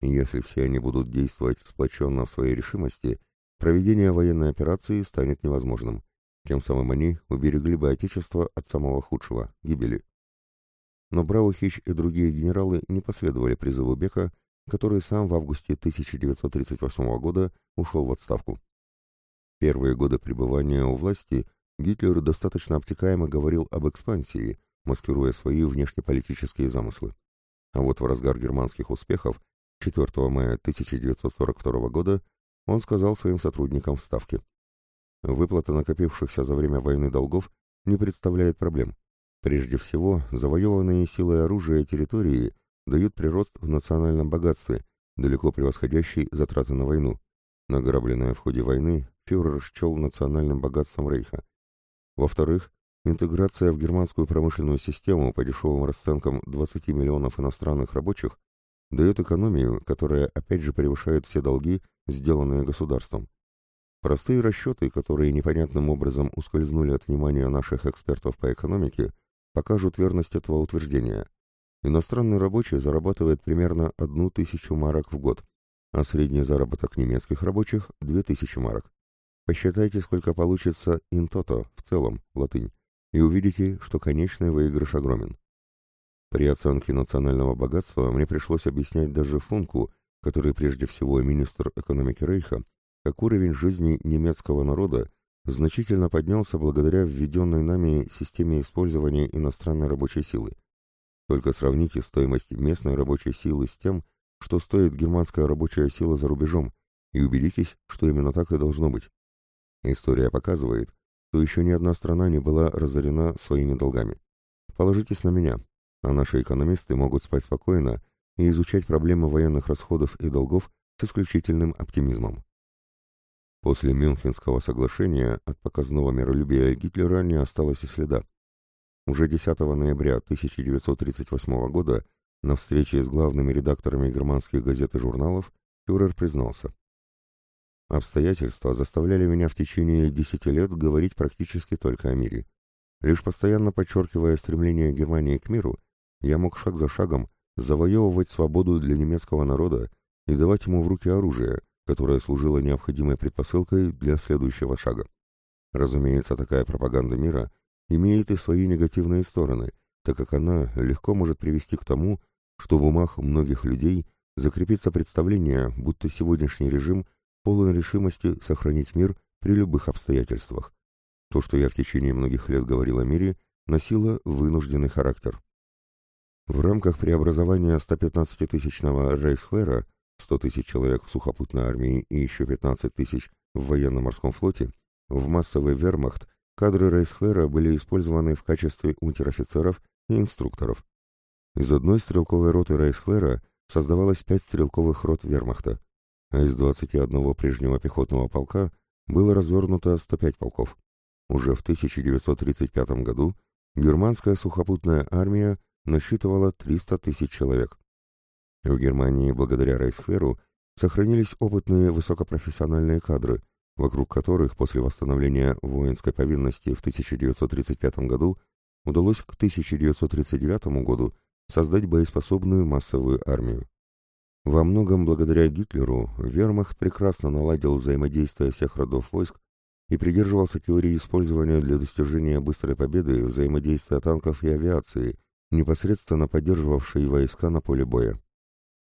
И если все они будут действовать сплоченно в своей решимости, проведение военной операции станет невозможным. Тем самым они уберегли бы Отечество от самого худшего – гибели. Но Браухич и другие генералы не последовали призыву Бека, который сам в августе 1938 года ушел в отставку. Первые годы пребывания у власти Гитлер достаточно обтекаемо говорил об экспансии, маскируя свои внешнеполитические замыслы. А вот в разгар германских успехов 4 мая 1942 года он сказал своим сотрудникам в Ставке. Выплата накопившихся за время войны долгов не представляет проблем. Прежде всего, завоеванные силой оружия территории дают прирост в национальном богатстве, далеко превосходящий затраты на войну. Награбленное в ходе войны фюрер счел национальным богатством Рейха. Во-вторых, интеграция в германскую промышленную систему по дешевым расценкам 20 миллионов иностранных рабочих дает экономию, которая опять же превышает все долги, сделанные государством. Простые расчеты, которые непонятным образом ускользнули от внимания наших экспертов по экономике, покажут верность этого утверждения. Иностранный рабочий зарабатывает примерно одну тысячу марок в год, а средний заработок немецких рабочих – две тысячи марок. Посчитайте, сколько получится интото в целом, латынь, и увидите, что конечный выигрыш огромен. При оценке национального богатства мне пришлось объяснять даже Функу, который прежде всего министр экономики Рейха, как уровень жизни немецкого народа значительно поднялся благодаря введенной нами системе использования иностранной рабочей силы. Только сравните стоимость местной рабочей силы с тем, что стоит германская рабочая сила за рубежом, и убедитесь, что именно так и должно быть. История показывает, что еще ни одна страна не была разорена своими долгами. Положитесь на меня, а наши экономисты могут спать спокойно и изучать проблемы военных расходов и долгов с исключительным оптимизмом. После Мюнхенского соглашения от показного миролюбия Гитлера не осталось и следа. Уже 10 ноября 1938 года на встрече с главными редакторами германских газет и журналов фюрер признался. Обстоятельства заставляли меня в течение десяти лет говорить практически только о мире. Лишь постоянно подчеркивая стремление Германии к миру, я мог шаг за шагом завоевывать свободу для немецкого народа и давать ему в руки оружие, которое служило необходимой предпосылкой для следующего шага. Разумеется, такая пропаганда мира имеет и свои негативные стороны, так как она легко может привести к тому, что в умах многих людей закрепится представление, будто сегодняшний режим полон решимости сохранить мир при любых обстоятельствах. То, что я в течение многих лет говорил о мире, носило вынужденный характер. В рамках преобразования 115-тысячного Рейхсфера, 100 тысяч человек в сухопутной армии и еще 15 тысяч в военно-морском флоте, в массовый вермахт кадры Рейхсфера были использованы в качестве унтер-офицеров и инструкторов. Из одной стрелковой роты Рейхсфера создавалось пять стрелковых рот вермахта, а из 21 прежнего пехотного полка было развернуто 105 полков. Уже в 1935 году германская сухопутная армия насчитывала 300 тысяч человек. В Германии, благодаря Рейсферу, сохранились опытные высокопрофессиональные кадры, вокруг которых после восстановления воинской повинности в 1935 году удалось к 1939 году создать боеспособную массовую армию. Во многом благодаря Гитлеру вермахт прекрасно наладил взаимодействие всех родов войск и придерживался теории использования для достижения быстрой победы взаимодействия танков и авиации, непосредственно поддерживавший войска на поле боя.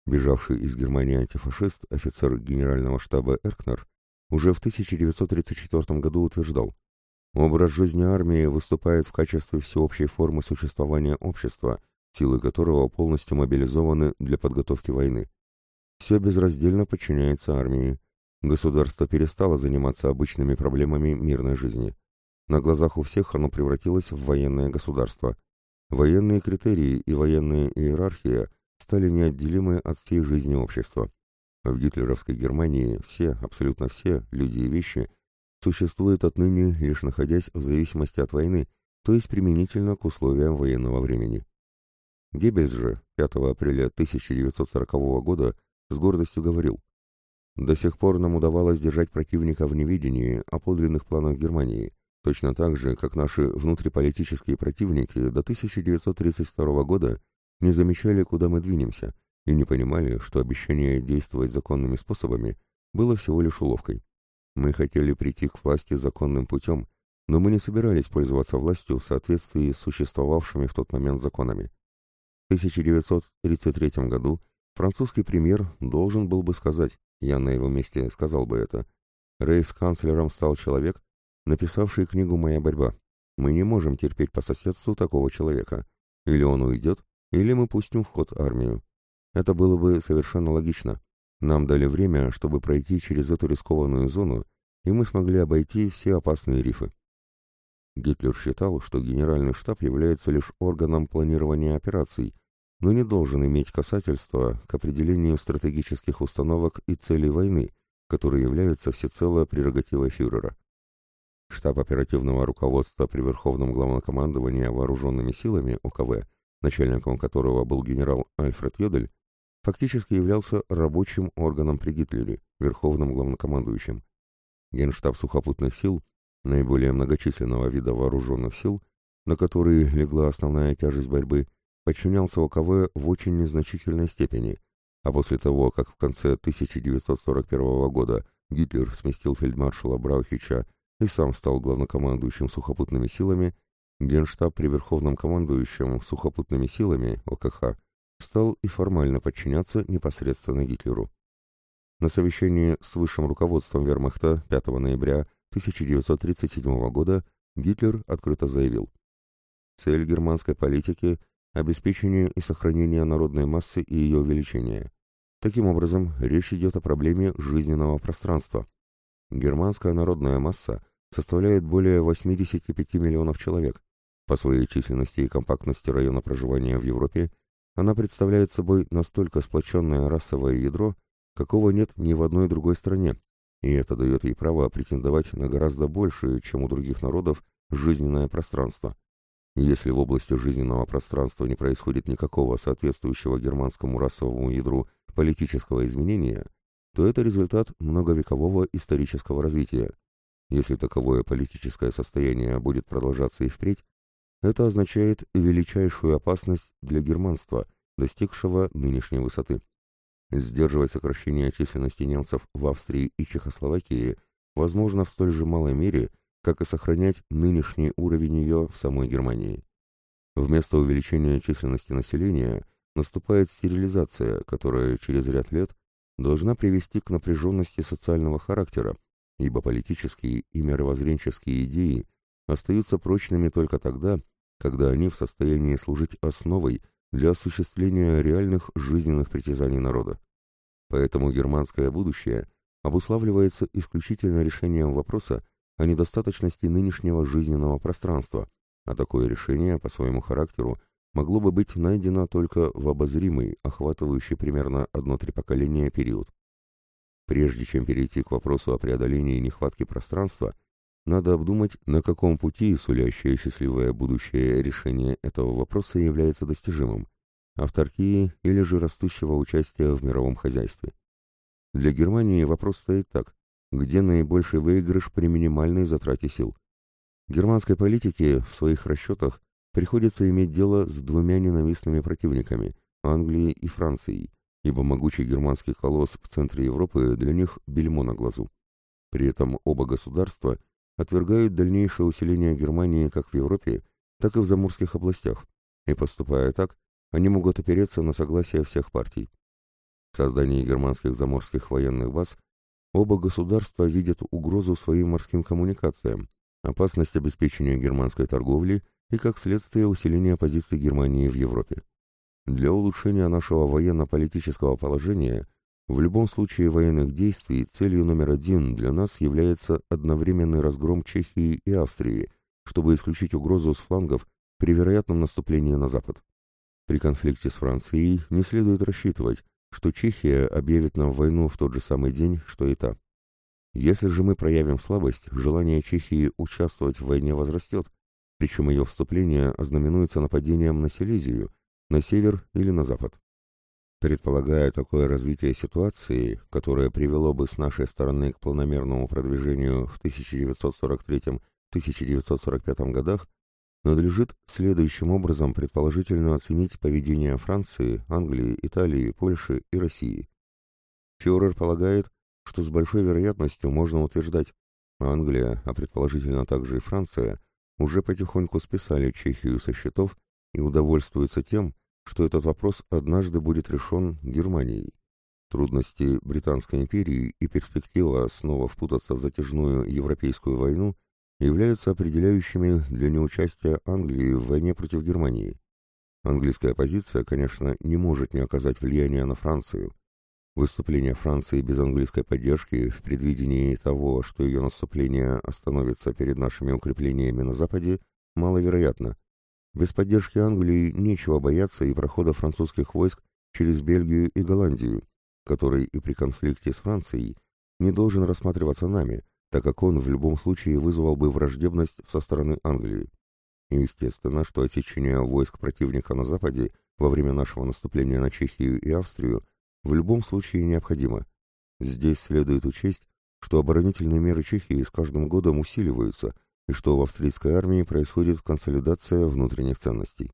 Бежавший из Германии антифашист, офицер генерального штаба Эркнер, уже в 1934 году утверждал, образ жизни армии выступает в качестве всеобщей формы существования общества, силы которого полностью мобилизованы для подготовки войны. Все безраздельно подчиняется армии. Государство перестало заниматься обычными проблемами мирной жизни. На глазах у всех оно превратилось в военное государство – Военные критерии и военная иерархия стали неотделимы от всей жизни общества. В гитлеровской Германии все, абсолютно все, люди и вещи существуют отныне лишь находясь в зависимости от войны, то есть применительно к условиям военного времени. Геббельс же 5 апреля 1940 года с гордостью говорил, «До сих пор нам удавалось держать противника в неведении о подлинных планах Германии, Точно так же, как наши внутриполитические противники до 1932 года не замечали, куда мы двинемся, и не понимали, что обещание действовать законными способами было всего лишь уловкой. Мы хотели прийти к власти законным путем, но мы не собирались пользоваться властью в соответствии с существовавшими в тот момент законами. В 1933 году французский премьер должен был бы сказать, я на его месте сказал бы это, рейс-канцлером стал человек, написавший книгу «Моя борьба». Мы не можем терпеть по соседству такого человека. Или он уйдет, или мы пустим в ход армию. Это было бы совершенно логично. Нам дали время, чтобы пройти через эту рискованную зону, и мы смогли обойти все опасные рифы. Гитлер считал, что генеральный штаб является лишь органом планирования операций, но не должен иметь касательства к определению стратегических установок и целей войны, которые являются всецело прерогативой фюрера. Штаб оперативного руководства при Верховном Главнокомандовании Вооруженными силами ОКВ, начальником которого был генерал Альфред Йодель, фактически являлся рабочим органом при Гитлере, Верховным Главнокомандующим. Генштаб сухопутных сил наиболее многочисленного вида вооруженных сил, на которые легла основная тяжесть борьбы, подчинялся ОКВ в очень незначительной степени, а после того, как в конце 1941 года Гитлер сместил фельдмаршала Браухича и сам стал главнокомандующим сухопутными силами, Генштаб при Верховном командующем сухопутными силами ОКХ стал и формально подчиняться непосредственно Гитлеру. На совещании с высшим руководством вермахта 5 ноября 1937 года Гитлер открыто заявил «Цель германской политики – обеспечение и сохранение народной массы и ее увеличение. Таким образом, речь идет о проблеме жизненного пространства. Германская народная масса составляет более 85 миллионов человек. По своей численности и компактности района проживания в Европе она представляет собой настолько сплоченное расовое ядро, какого нет ни в одной другой стране, и это дает ей право претендовать на гораздо большее, чем у других народов, жизненное пространство. Если в области жизненного пространства не происходит никакого соответствующего германскому расовому ядру политического изменения, то это результат многовекового исторического развития. Если таковое политическое состояние будет продолжаться и впредь, это означает величайшую опасность для германства, достигшего нынешней высоты. Сдерживать сокращение численности немцев в Австрии и Чехословакии возможно в столь же малой мере, как и сохранять нынешний уровень ее в самой Германии. Вместо увеличения численности населения наступает стерилизация, которая через ряд лет должна привести к напряженности социального характера, ибо политические и мировоззренческие идеи остаются прочными только тогда, когда они в состоянии служить основой для осуществления реальных жизненных притязаний народа. Поэтому германское будущее обуславливается исключительно решением вопроса о недостаточности нынешнего жизненного пространства, а такое решение по своему характеру могло бы быть найдено только в обозримый, охватывающий примерно одно-три поколения период. Прежде чем перейти к вопросу о преодолении нехватки пространства, надо обдумать, на каком пути сулящее счастливое будущее решение этого вопроса является достижимым – авторкии или же растущего участия в мировом хозяйстве. Для Германии вопрос стоит так – где наибольший выигрыш при минимальной затрате сил? Германской политике в своих расчетах приходится иметь дело с двумя ненавистными противниками – Англией и Францией, ибо могучий германский колосс в центре Европы для них бельмо на глазу. При этом оба государства – отвергают дальнейшее усиление Германии как в Европе, так и в заморских областях, и поступая так, они могут опереться на согласие всех партий. В создании германских заморских военных баз оба государства видят угрозу своим морским коммуникациям, опасность обеспечения германской торговли и, как следствие, усиления позиций Германии в Европе. Для улучшения нашего военно-политического положения – в любом случае военных действий целью номер один для нас является одновременный разгром Чехии и Австрии, чтобы исключить угрозу с флангов при вероятном наступлении на запад. При конфликте с Францией не следует рассчитывать, что Чехия объявит нам войну в тот же самый день, что и та. Если же мы проявим слабость, желание Чехии участвовать в войне возрастет, причем ее вступление ознаменуется нападением на Силезию, на север или на запад. Предполагая такое развитие ситуации, которое привело бы с нашей стороны к планомерному продвижению в 1943-1945 годах, надлежит следующим образом предположительно оценить поведение Франции, Англии, Италии, Польши и России. Фюрер полагает, что с большой вероятностью можно утверждать, Англия, а предположительно также и Франция, уже потихоньку списали Чехию со счетов и удовольствуются тем, что этот вопрос однажды будет решен Германией. Трудности Британской империи и перспектива снова впутаться в затяжную европейскую войну являются определяющими для неучастия Англии в войне против Германии. Английская позиция, конечно, не может не оказать влияния на Францию. Выступление Франции без английской поддержки в предвидении того, что ее наступление остановится перед нашими укреплениями на Западе, маловероятно. Без поддержки Англии нечего бояться и прохода французских войск через Бельгию и Голландию, который и при конфликте с Францией не должен рассматриваться нами, так как он в любом случае вызвал бы враждебность со стороны Англии. И естественно, что отсечение войск противника на Западе во время нашего наступления на Чехию и Австрию в любом случае необходимо. Здесь следует учесть, что оборонительные меры Чехии с каждым годом усиливаются и что в австрийской армии происходит консолидация внутренних ценностей.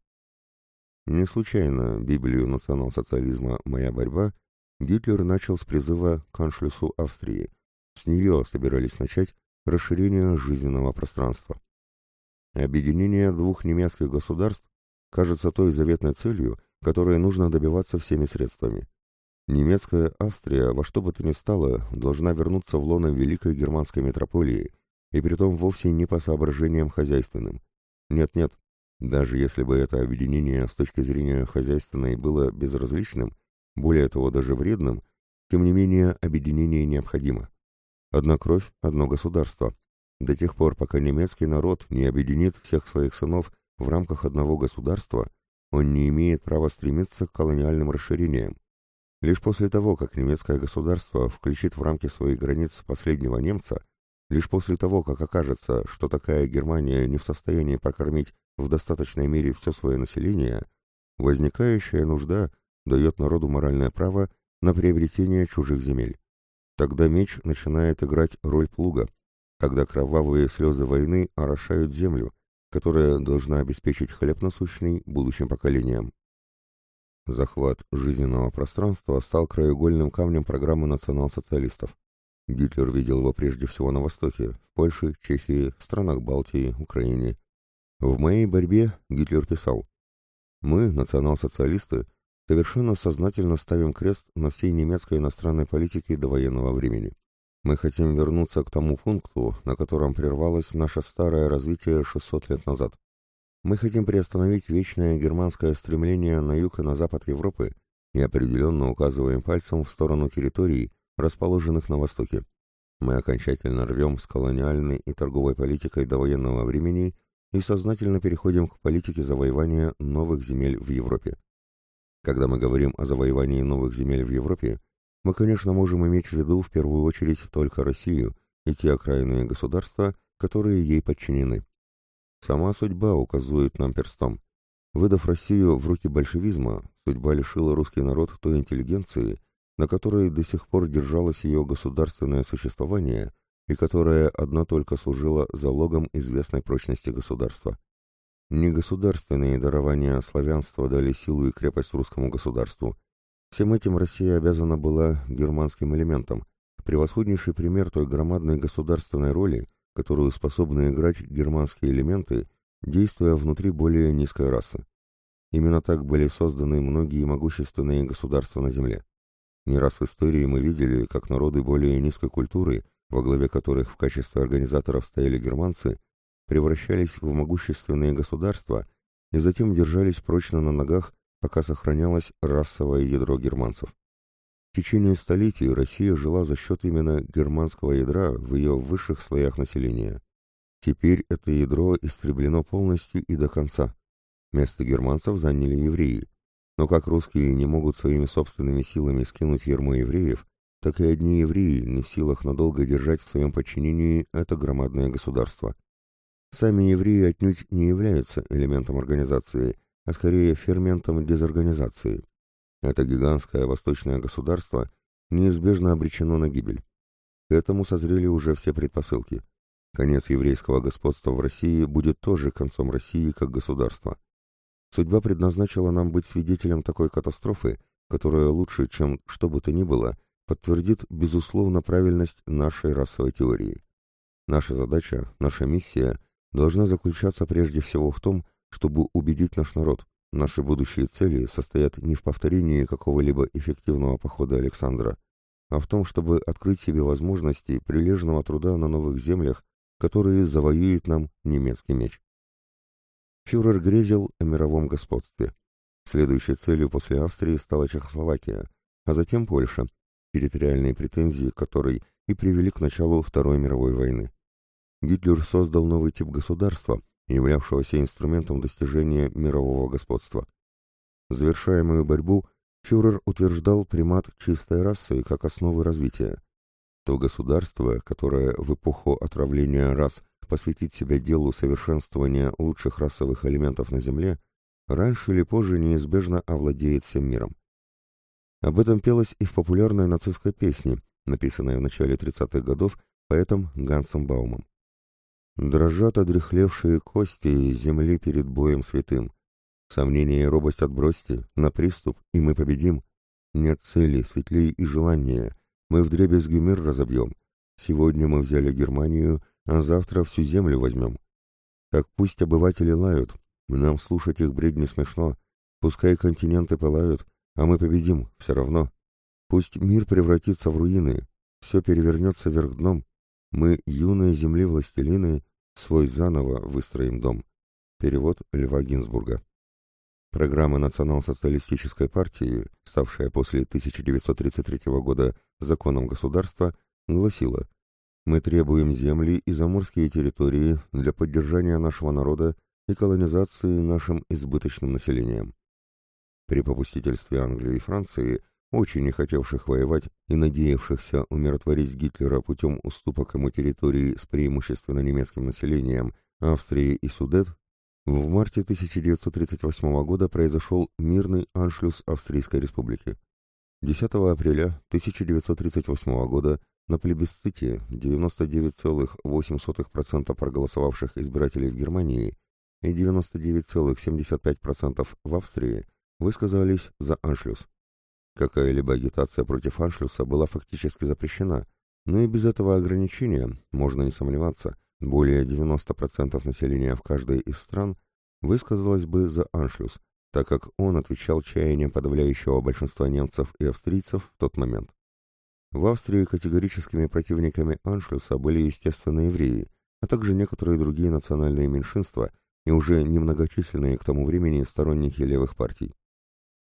Не случайно Библию национал-социализма «Моя борьба» Гитлер начал с призыва к аншлюсу Австрии. С нее собирались начать расширение жизненного пространства. Объединение двух немецких государств кажется той заветной целью, которой нужно добиваться всеми средствами. Немецкая Австрия во что бы то ни стало должна вернуться в лоно великой германской метрополии, и притом вовсе не по соображениям хозяйственным. Нет-нет, даже если бы это объединение с точки зрения хозяйственной было безразличным, более того, даже вредным, тем не менее объединение необходимо. Одна кровь, одно государство. До тех пор, пока немецкий народ не объединит всех своих сынов в рамках одного государства, он не имеет права стремиться к колониальным расширениям. Лишь после того, как немецкое государство включит в рамки своих границ последнего немца, лишь после того, как окажется, что такая Германия не в состоянии прокормить в достаточной мере все свое население, возникающая нужда – дает народу моральное право на приобретение чужих земель. Тогда меч начинает играть роль плуга, когда кровавые слезы войны орошают землю, которая должна обеспечить хлеб насущный будущим поколениям. Захват жизненного пространства стал краеугольным камнем программы национал-социалистов. Гитлер видел его прежде всего на Востоке, в Польше, Чехии, странах Балтии, Украине. В моей борьбе Гитлер писал «Мы, национал-социалисты, совершенно сознательно ставим крест на всей немецкой иностранной политике до военного времени. Мы хотим вернуться к тому пункту, на котором прервалось наше старое развитие 600 лет назад. Мы хотим приостановить вечное германское стремление на юг и на запад Европы и определенно указываем пальцем в сторону территорий, расположенных на востоке. Мы окончательно рвем с колониальной и торговой политикой до военного времени и сознательно переходим к политике завоевания новых земель в Европе. Когда мы говорим о завоевании новых земель в Европе, мы, конечно, можем иметь в виду в первую очередь только Россию и те окраинные государства, которые ей подчинены. Сама судьба указывает нам перстом. Выдав Россию в руки большевизма, судьба лишила русский народ той интеллигенции, на которой до сих пор держалось ее государственное существование и которая одна только служила залогом известной прочности государства. Не государственные дарования славянства дали силу и крепость русскому государству. Всем этим Россия обязана была германским элементам, превосходнейший пример той громадной государственной роли, которую способны играть германские элементы, действуя внутри более низкой расы. Именно так были созданы многие могущественные государства на Земле. Не раз в истории мы видели, как народы более низкой культуры, во главе которых в качестве организаторов стояли германцы, превращались в могущественные государства и затем держались прочно на ногах, пока сохранялось расовое ядро германцев. В течение столетий Россия жила за счет именно германского ядра в ее высших слоях населения. Теперь это ядро истреблено полностью и до конца. Место германцев заняли евреи. Но как русские не могут своими собственными силами скинуть ермо евреев, так и одни евреи не в силах надолго держать в своем подчинении это громадное государство. Сами евреи отнюдь не являются элементом организации, а скорее ферментом дезорганизации. Это гигантское восточное государство неизбежно обречено на гибель. К этому созрели уже все предпосылки. Конец еврейского господства в России будет тоже концом России как государства. Судьба предназначила нам быть свидетелем такой катастрофы, которая лучше, чем что бы то ни было, подтвердит безусловно правильность нашей расовой теории. Наша задача, наша миссия должна заключаться прежде всего в том, чтобы убедить наш народ, наши будущие цели состоят не в повторении какого-либо эффективного похода Александра, а в том, чтобы открыть себе возможности прилежного труда на новых землях, которые завоюет нам немецкий меч. Фюрер грезил о мировом господстве. Следующей целью после Австрии стала Чехословакия, а затем Польша, территориальные претензии которой и привели к началу Второй мировой войны. Гитлер создал новый тип государства, являвшегося инструментом достижения мирового господства. Завершаемую борьбу фюрер утверждал примат чистой расы как основы развития. То государство, которое в эпоху отравления рас посвятит себя делу совершенствования лучших расовых элементов на Земле, раньше или позже неизбежно овладеет всем миром. Об этом пелось и в популярной нацистской песне, написанной в начале 30-х годов поэтом Гансом Баумом. Дрожат одрехлевшие кости земли перед боем святым. Сомнения и робость отбросьте, на приступ, и мы победим. Нет цели, светлей и желания. Мы вдребезги мир разобьем. Сегодня мы взяли Германию, а завтра всю землю возьмем. Так пусть обыватели лают, нам слушать их бред не смешно. Пускай континенты пылают, а мы победим, все равно. Пусть мир превратится в руины, все перевернется вверх дном, мы, юные земли властелины, свой заново выстроим дом. Перевод Льва Гинзбурга. Программа национал-социалистической партии, ставшая после 1933 года законом государства, гласила «Мы требуем земли и заморские территории для поддержания нашего народа и колонизации нашим избыточным населением». При попустительстве Англии и Франции – очень не хотевших воевать и надеявшихся умиротворить Гитлера путем уступок ему территории с преимущественно немецким населением Австрии и Судет, в марте 1938 года произошел мирный аншлюс Австрийской республики. 10 апреля 1938 года на плебисците 99,8% проголосовавших избирателей в Германии и 99,75% в Австрии высказались за аншлюс. Какая-либо агитация против аншлюса была фактически запрещена, но и без этого ограничения, можно не сомневаться, более 90% населения в каждой из стран высказалось бы за аншлюс, так как он отвечал чаяниям подавляющего большинства немцев и австрийцев в тот момент. В Австрии категорическими противниками аншлюса были, естественно, евреи, а также некоторые другие национальные меньшинства и уже немногочисленные к тому времени сторонники левых партий.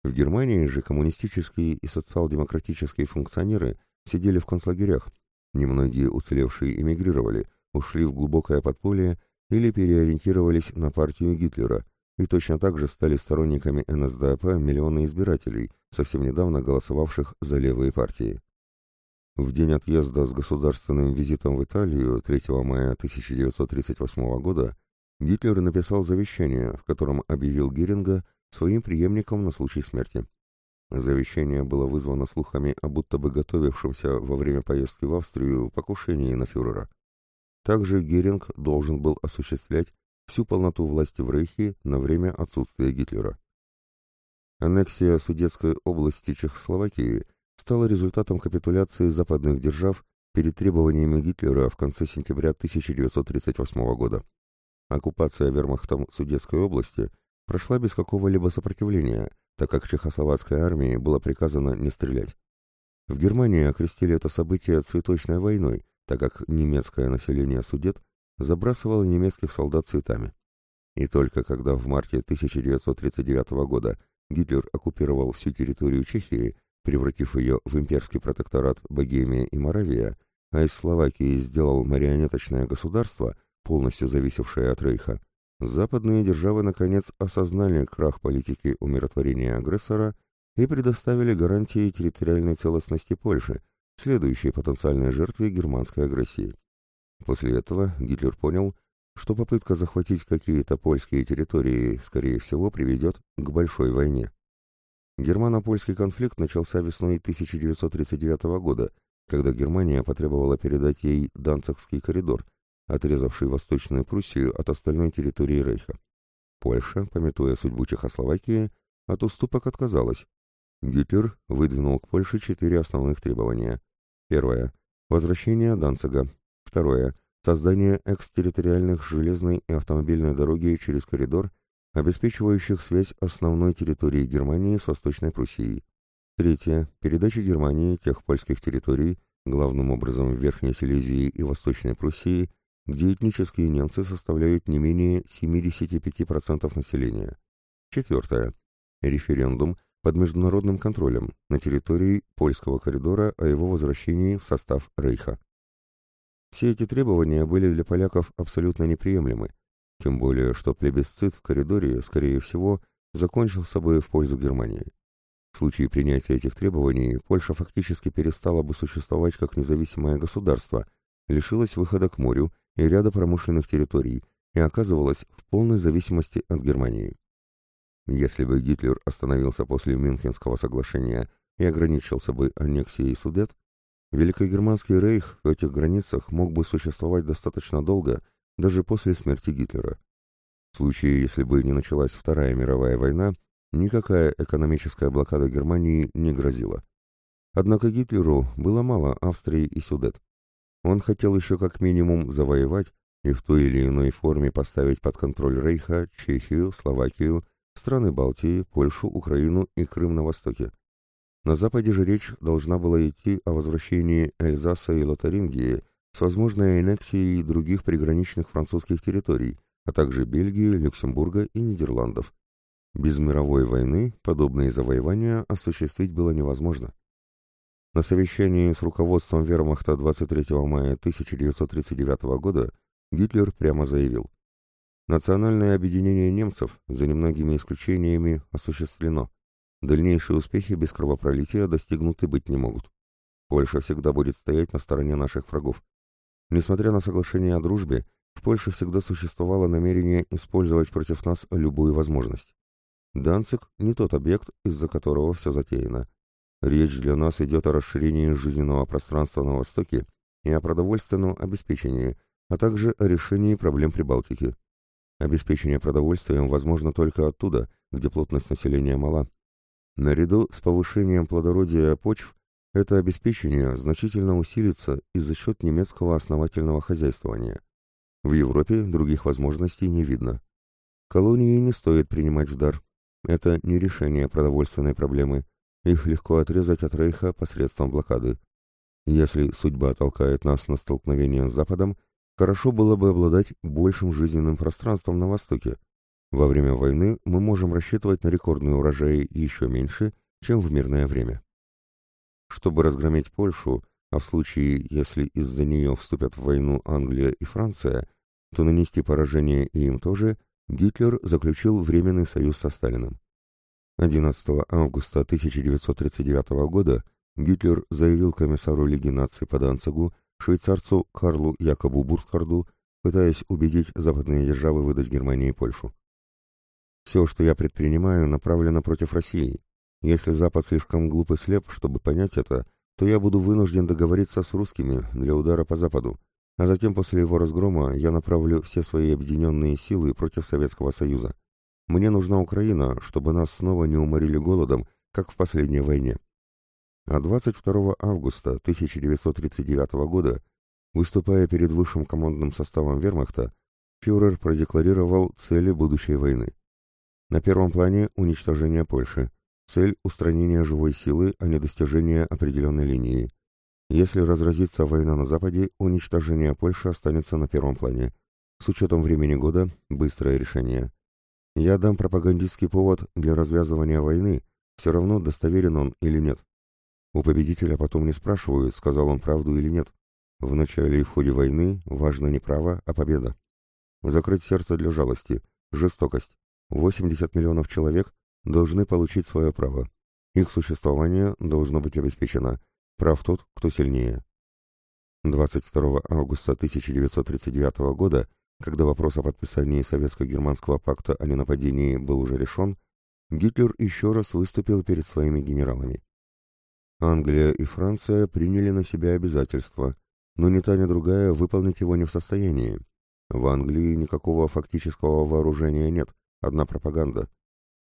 В Германии же коммунистические и социал-демократические функционеры сидели в концлагерях, немногие уцелевшие эмигрировали, ушли в глубокое подполье или переориентировались на партию Гитлера, и точно так же стали сторонниками НСДАП миллионы избирателей, совсем недавно голосовавших за левые партии. В день отъезда с государственным визитом в Италию 3 мая 1938 года Гитлер написал завещание, в котором объявил Геринга своим преемником на случай смерти. Завещание было вызвано слухами о будто бы готовившемся во время поездки в Австрию покушении на фюрера. Также Геринг должен был осуществлять всю полноту власти в Рейхе на время отсутствия Гитлера. Аннексия Судетской области Чехословакии стала результатом капитуляции западных держав перед требованиями Гитлера в конце сентября 1938 года. Оккупация вермахтом Судетской области – прошла без какого-либо сопротивления, так как чехословацкой армии было приказано не стрелять. В Германии окрестили это событие цветочной войной, так как немецкое население Судет забрасывало немецких солдат цветами. И только когда в марте 1939 года Гитлер оккупировал всю территорию Чехии, превратив ее в имперский протекторат Богемия и Моравия, а из Словакии сделал марионеточное государство, полностью зависевшее от Рейха, западные державы наконец осознали крах политики умиротворения агрессора и предоставили гарантии территориальной целостности Польши, следующей потенциальной жертве германской агрессии. После этого Гитлер понял, что попытка захватить какие-то польские территории, скорее всего, приведет к большой войне. Германо-польский конфликт начался весной 1939 года, когда Германия потребовала передать ей Данцигский коридор, отрезавший Восточную Пруссию от остальной территории Рейха. Польша, пометуя судьбу Чехословакии, от уступок отказалась. Гитлер выдвинул к Польше четыре основных требования. Первое – возвращение Данцига. Второе создание экстерриториальных железной и автомобильной дороги через коридор, обеспечивающих связь основной территории Германии с Восточной Пруссией. Третье. Передача Германии тех польских территорий, главным образом в Верхней Силезии и Восточной Пруссии, где этнические немцы составляют не менее 75% населения. Четвертое. Референдум под международным контролем на территории польского коридора о его возвращении в состав Рейха. Все эти требования были для поляков абсолютно неприемлемы, тем более что плебисцит в коридоре, скорее всего, закончился бы в пользу Германии. В случае принятия этих требований Польша фактически перестала бы существовать как независимое государство, лишилась выхода к морю и ряда промышленных территорий и оказывалась в полной зависимости от Германии. Если бы Гитлер остановился после Мюнхенского соглашения и ограничился бы аннексией Судет, Великогерманский рейх в этих границах мог бы существовать достаточно долго, даже после смерти Гитлера. В случае, если бы не началась Вторая мировая война, никакая экономическая блокада Германии не грозила. Однако Гитлеру было мало Австрии и Судет. Он хотел еще как минимум завоевать и в той или иной форме поставить под контроль Рейха Чехию, Словакию, страны Балтии, Польшу, Украину и Крым на востоке. На западе же речь должна была идти о возвращении Эльзаса и Лотарингии с возможной аннексией других приграничных французских территорий, а также Бельгии, Люксембурга и Нидерландов. Без мировой войны подобные завоевания осуществить было невозможно. На совещании с руководством вермахта 23 мая 1939 года Гитлер прямо заявил, «Национальное объединение немцев, за немногими исключениями, осуществлено. Дальнейшие успехи без кровопролития достигнуты быть не могут. Польша всегда будет стоять на стороне наших врагов. Несмотря на соглашение о дружбе, в Польше всегда существовало намерение использовать против нас любую возможность. Данцик не тот объект, из-за которого все затеяно. Речь для нас идет о расширении жизненного пространства на Востоке и о продовольственном обеспечении, а также о решении проблем Прибалтики. Обеспечение продовольствием возможно только оттуда, где плотность населения мала. Наряду с повышением плодородия почв это обеспечение значительно усилится и за счет немецкого основательного хозяйствования. В Европе других возможностей не видно. Колонии не стоит принимать в дар. Это не решение продовольственной проблемы. Их легко отрезать от Рейха посредством блокады. Если судьба толкает нас на столкновение с Западом, хорошо было бы обладать большим жизненным пространством на Востоке. Во время войны мы можем рассчитывать на рекордные урожаи еще меньше, чем в мирное время. Чтобы разгромить Польшу, а в случае, если из-за нее вступят в войну Англия и Франция, то нанести поражение и им тоже, Гитлер заключил Временный союз со Сталиным. 11 августа 1939 года Гитлер заявил комиссару Лиги наций по Данцигу, швейцарцу Карлу Якобу Буркхарду, пытаясь убедить западные державы выдать Германии Польшу. «Все, что я предпринимаю, направлено против России. Если Запад слишком глуп и слеп, чтобы понять это, то я буду вынужден договориться с русскими для удара по Западу, а затем после его разгрома я направлю все свои объединенные силы против Советского Союза. Мне нужна Украина, чтобы нас снова не уморили голодом, как в последней войне. А 22 августа 1939 года, выступая перед высшим командным составом вермахта, фюрер продекларировал цели будущей войны. На первом плане уничтожение Польши, Цель – устранение живой силы, а не достижение определенной линии. Если разразится война на Западе, уничтожение Польши останется на первом плане. С учетом времени года – быстрое решение. Я дам пропагандистский повод для развязывания войны, все равно достоверен он или нет. У победителя потом не спрашивают, сказал он правду или нет. В начале и в ходе войны важно не право, а победа. Закрыть сердце для жалости, жестокость. 80 миллионов человек должны получить свое право. Их существование должно быть обеспечено. Прав тот, кто сильнее. 22 августа 1939 года, когда вопрос о подписании Советско-Германского пакта о ненападении был уже решен, Гитлер еще раз выступил перед своими генералами. Англия и Франция приняли на себя обязательства, но ни та, ни другая выполнить его не в состоянии. В Англии никакого фактического вооружения нет, одна пропаганда.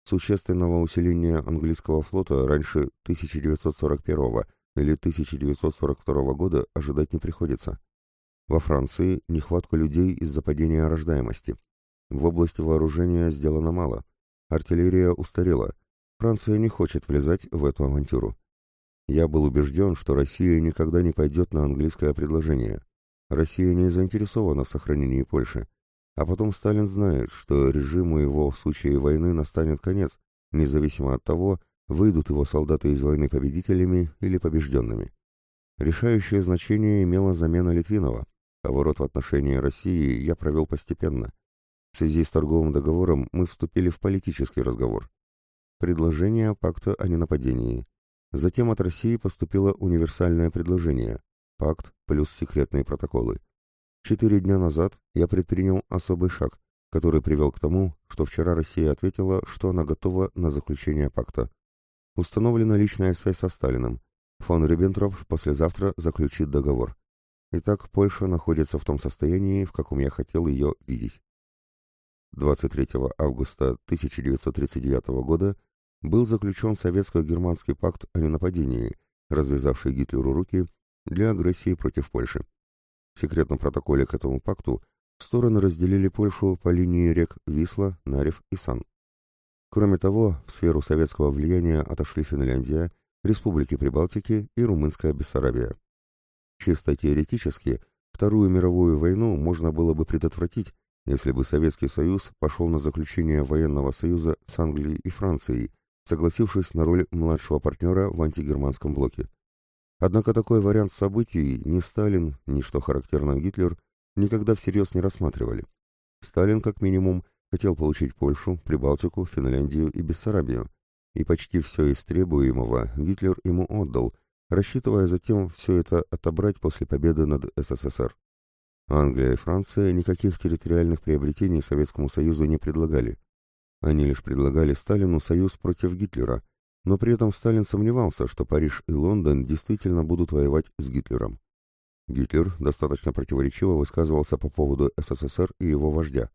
Существенного усиления английского флота раньше 1941 или 1942 года ожидать не приходится. Во Франции нехватка людей из-за падения рождаемости. В области вооружения сделано мало. Артиллерия устарела. Франция не хочет влезать в эту авантюру. Я был убежден, что Россия никогда не пойдет на английское предложение. Россия не заинтересована в сохранении Польши. А потом Сталин знает, что режиму его в случае войны настанет конец, независимо от того, выйдут его солдаты из войны победителями или побежденными. Решающее значение имела замена Литвинова. Поворот в отношении России я провел постепенно. В связи с торговым договором мы вступили в политический разговор. Предложение пакта о ненападении. Затем от России поступило универсальное предложение – пакт плюс секретные протоколы. Четыре дня назад я предпринял особый шаг, который привел к тому, что вчера Россия ответила, что она готова на заключение пакта. Установлена личная связь со Сталиным. Фон Риббентроп послезавтра заключит договор. Итак, Польша находится в том состоянии, в каком я хотел ее видеть. 23 августа 1939 года был заключен советско-германский пакт о ненападении, развязавший Гитлеру руки для агрессии против Польши. В секретном протоколе к этому пакту стороны разделили Польшу по линии рек Висла, Нарев и Сан. Кроме того, в сферу советского влияния отошли Финляндия, Республики Прибалтики и Румынская Бессарабия. Чисто теоретически, Вторую мировую войну можно было бы предотвратить, если бы Советский Союз пошел на заключение военного союза с Англией и Францией, согласившись на роль младшего партнера в антигерманском блоке. Однако такой вариант событий ни Сталин, ни, что характерно, Гитлер никогда всерьез не рассматривали. Сталин, как минимум, хотел получить Польшу, Прибалтику, Финляндию и Бессарабию, и почти все из требуемого Гитлер ему отдал, рассчитывая затем все это отобрать после победы над СССР. Англия и Франция никаких территориальных приобретений Советскому Союзу не предлагали, они лишь предлагали Сталину союз против Гитлера, но при этом Сталин сомневался, что Париж и Лондон действительно будут воевать с Гитлером. Гитлер достаточно противоречиво высказывался по поводу СССР и его вождя.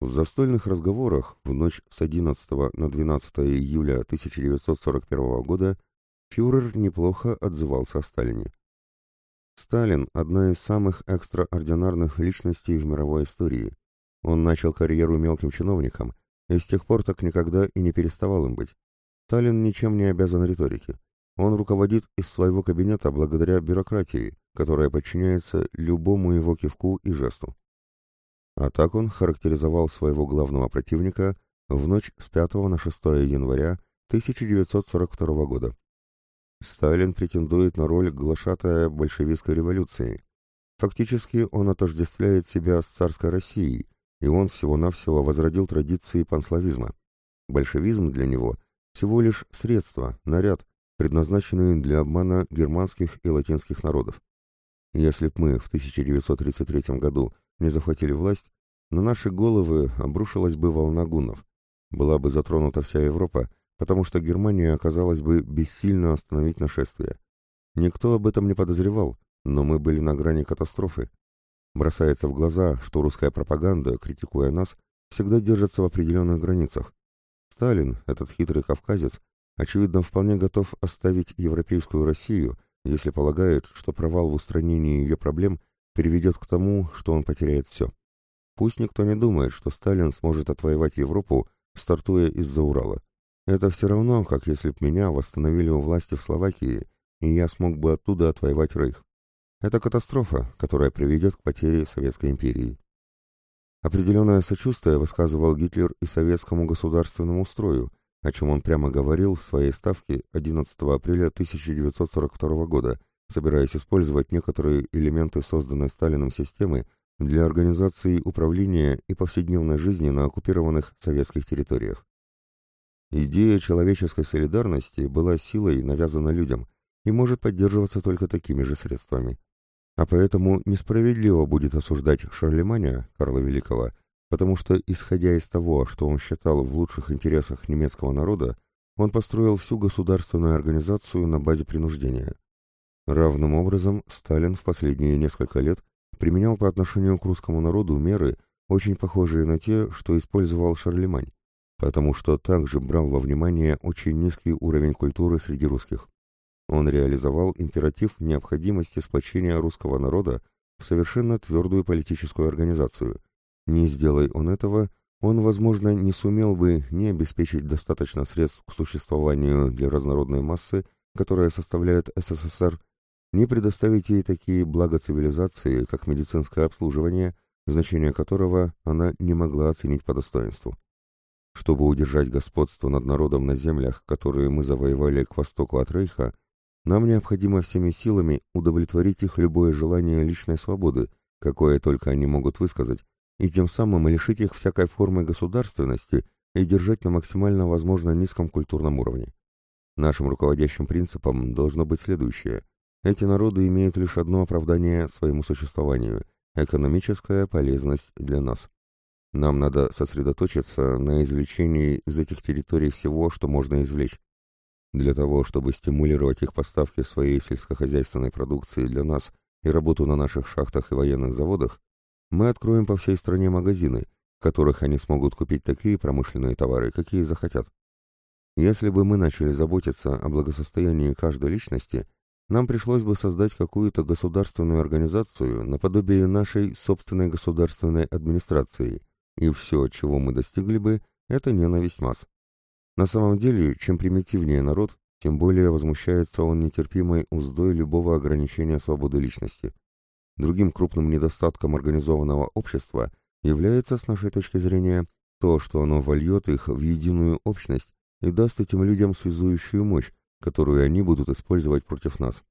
В застольных разговорах в ночь с 11 на 12 июля 1941 года фюрер неплохо отзывался о Сталине. Сталин – одна из самых экстраординарных личностей в мировой истории. Он начал карьеру мелким чиновником, и с тех пор так никогда и не переставал им быть. Сталин ничем не обязан риторике. Он руководит из своего кабинета благодаря бюрократии, которая подчиняется любому его кивку и жесту. А так он характеризовал своего главного противника в ночь с 5 на 6 января 1942 года. Сталин претендует на роль глашатая большевистской революции. Фактически он отождествляет себя с царской Россией, и он всего-навсего возродил традиции панславизма. Большевизм для него всего лишь средство, наряд, предназначенный для обмана германских и латинских народов. Если б мы в 1933 году не захватили власть, на наши головы обрушилась бы волна гуннов. Была бы затронута вся Европа, потому что Германия оказалась бы бессильно остановить нашествие. Никто об этом не подозревал, но мы были на грани катастрофы, Бросается в глаза, что русская пропаганда, критикуя нас, всегда держится в определенных границах. Сталин, этот хитрый кавказец, очевидно, вполне готов оставить европейскую Россию, если полагает, что провал в устранении ее проблем приведет к тому, что он потеряет все. Пусть никто не думает, что Сталин сможет отвоевать Европу, стартуя из-за Урала. Это все равно, как если б меня восстановили у власти в Словакии, и я смог бы оттуда отвоевать Рейх. Это катастрофа, которая приведет к потере Советской империи. Определенное сочувствие высказывал Гитлер и советскому государственному строю, о чем он прямо говорил в своей ставке 11 апреля 1942 года, собираясь использовать некоторые элементы созданной Сталином системы для организации управления и повседневной жизни на оккупированных советских территориях. Идея человеческой солидарности была силой навязана людям и может поддерживаться только такими же средствами. А поэтому несправедливо будет осуждать Шарлеманя, Карла Великого, потому что, исходя из того, что он считал в лучших интересах немецкого народа, он построил всю государственную организацию на базе принуждения. Равным образом Сталин в последние несколько лет применял по отношению к русскому народу меры, очень похожие на те, что использовал Шарлемань, потому что также брал во внимание очень низкий уровень культуры среди русских. Он реализовал императив необходимости сплочения русского народа в совершенно твердую политическую организацию. Не сделай он этого, он, возможно, не сумел бы не обеспечить достаточно средств к существованию для разнородной массы, которая составляет СССР, не предоставить ей такие блага цивилизации, как медицинское обслуживание, значение которого она не могла оценить по достоинству. Чтобы удержать господство над народом на землях, которые мы завоевали к востоку от Рейха, нам необходимо всеми силами удовлетворить их любое желание личной свободы, какое только они могут высказать, и тем самым лишить их всякой формы государственности и держать на максимально возможно низком культурном уровне. Нашим руководящим принципом должно быть следующее. Эти народы имеют лишь одно оправдание своему существованию – экономическая полезность для нас. Нам надо сосредоточиться на извлечении из этих территорий всего, что можно извлечь. Для того, чтобы стимулировать их поставки своей сельскохозяйственной продукции для нас и работу на наших шахтах и военных заводах, мы откроем по всей стране магазины, в которых они смогут купить такие промышленные товары, какие захотят. Если бы мы начали заботиться о благосостоянии каждой личности, нам пришлось бы создать какую-то государственную организацию наподобие нашей собственной государственной администрации, и все, чего мы достигли бы, это ненависть масс. На самом деле, чем примитивнее народ, тем более возмущается он нетерпимой уздой любого ограничения свободы личности. Другим крупным недостатком организованного общества является, с нашей точки зрения, то, что оно вольет их в единую общность и даст этим людям связующую мощь, которую они будут использовать против нас.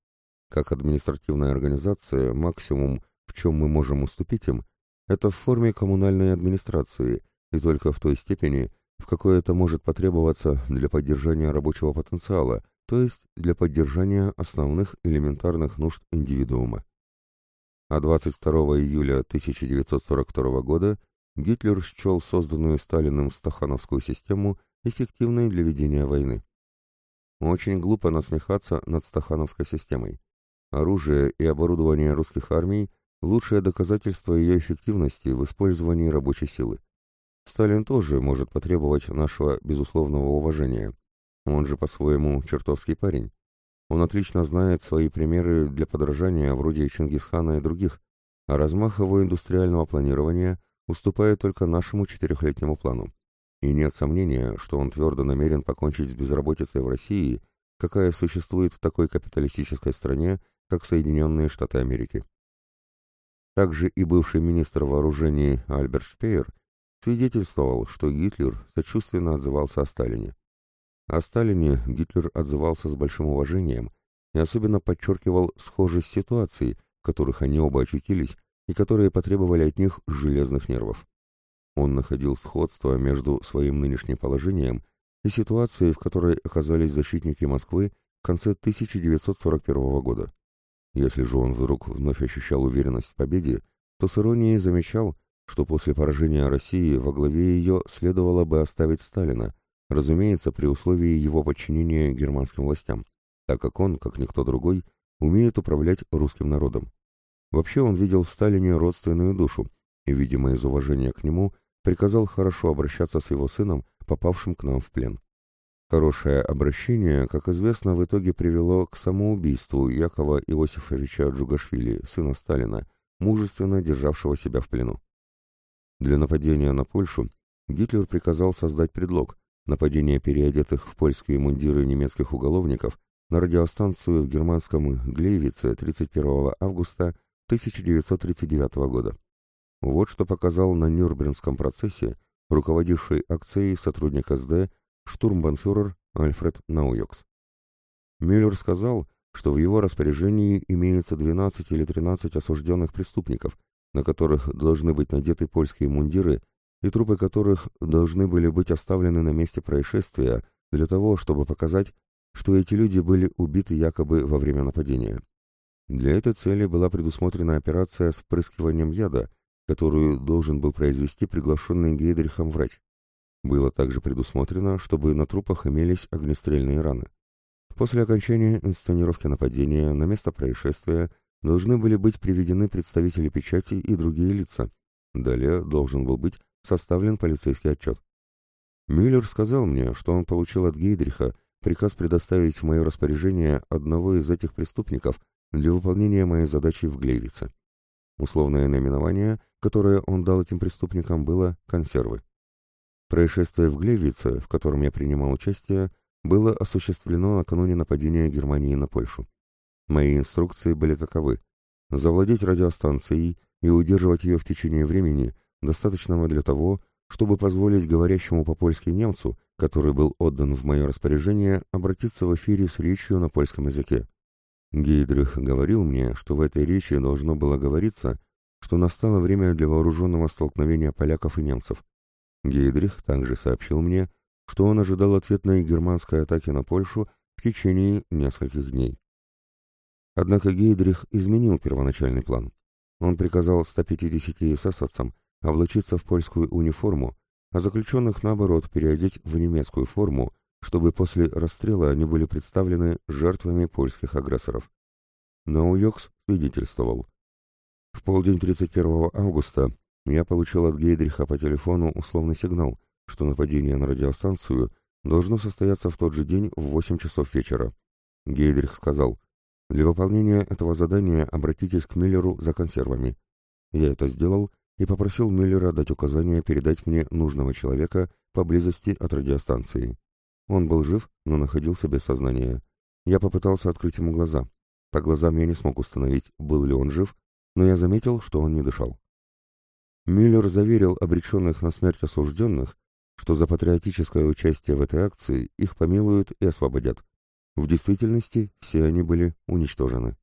Как административная организация, максимум, в чем мы можем уступить им, это в форме коммунальной администрации, и только в той степени, это может потребоваться для поддержания рабочего потенциала, то есть для поддержания основных элементарных нужд индивидуума а 22 июля 1942 года Гитлер счел созданную Сталиным Стахановскую систему эффективной для ведения войны. Очень глупо насмехаться над Стахановской системой. Оружие и оборудование русских армий – лучшее доказательство ее эффективности в использовании рабочей силы. Сталин тоже может потребовать нашего безусловного уважения. Он же по-своему чертовский парень. Он отлично знает свои примеры для подражания вроде Чингисхана и других, а размах его индустриального планирования уступает только нашему четырехлетнему плану. И нет сомнения, что он твердо намерен покончить с безработицей в России, какая существует в такой капиталистической стране, как Соединенные Штаты Америки. Также и бывший министр вооружений Альберт Шпеер свидетельствовал, что Гитлер сочувственно отзывался о Сталине. О Сталине Гитлер отзывался с большим уважением и особенно подчеркивал схожесть ситуаций, в которых они оба очутились и которые потребовали от них железных нервов. Он находил сходство между своим нынешним положением и ситуацией, в которой оказались защитники Москвы в конце 1941 года. Если же он вдруг вновь ощущал уверенность в победе, то с иронией замечал, что после поражения России во главе ее следовало бы оставить Сталина, разумеется, при условии его подчинения германским властям, так как он, как никто другой, умеет управлять русским народом. Вообще он видел в Сталине родственную душу и, видимо, из уважения к нему, приказал хорошо обращаться с его сыном, попавшим к нам в плен. Хорошее обращение, как известно, в итоге привело к самоубийству Якова Иосифовича Джугашвили, сына Сталина, мужественно державшего себя в плену. Для нападения на Польшу Гитлер приказал создать предлог, нападение переодетых в польские мундиры немецких уголовников на радиостанцию в германском Глейвице 31 августа 1939 года. Вот что показал на Нюрнбергском процессе руководивший акцией сотрудник СД штурмбанфюрер Альфред Науйокс. Мюллер сказал, что в его распоряжении имеется 12 или 13 осужденных преступников, на которых должны быть надеты польские мундиры и трупы которых должны были быть оставлены на месте происшествия для того, чтобы показать, что эти люди были убиты якобы во время нападения. Для этой цели была предусмотрена операция с впрыскиванием яда, которую должен был произвести приглашенный Гейдрихом врач. Было также предусмотрено, чтобы на трупах имелись огнестрельные раны. После окончания инсценировки нападения на место происшествия должны были быть приведены представители печати и другие лица. Далее должен был быть составлен полицейский отчет. Мюллер сказал мне, что он получил от Гейдриха приказ предоставить в мое распоряжение одного из этих преступников для выполнения моей задачи в Глейвице. Условное наименование, которое он дал этим преступникам, было «консервы». Происшествие в Глевице, в котором я принимал участие, было осуществлено накануне нападения Германии на Польшу. Мои инструкции были таковы. Завладеть радиостанцией и удерживать ее в течение времени, достаточного для того, чтобы позволить говорящему по-польски немцу, который был отдан в мое распоряжение, обратиться в эфире с речью на польском языке. Гейдрих говорил мне, что в этой речи должно было говориться, что настало время для вооруженного столкновения поляков и немцев. Гейдрих также сообщил мне, что он ожидал ответной германской атаки на Польшу в течение нескольких дней. Однако Гейдрих изменил первоначальный план. Он приказал 150 эсэсовцам облачиться в польскую униформу, а заключенных, наоборот, переодеть в немецкую форму, чтобы после расстрела они были представлены жертвами польских агрессоров. Но Уйокс свидетельствовал. В полдень 31 августа я получил от Гейдриха по телефону условный сигнал, что нападение на радиостанцию должно состояться в тот же день в 8 часов вечера. Гейдрих сказал, «Для выполнения этого задания обратитесь к Миллеру за консервами». Я это сделал и попросил Миллера дать указание передать мне нужного человека поблизости от радиостанции. Он был жив, но находился без сознания. Я попытался открыть ему глаза. По глазам я не смог установить, был ли он жив, но я заметил, что он не дышал. Миллер заверил обреченных на смерть осужденных, что за патриотическое участие в этой акции их помилуют и освободят. В действительности все они были уничтожены.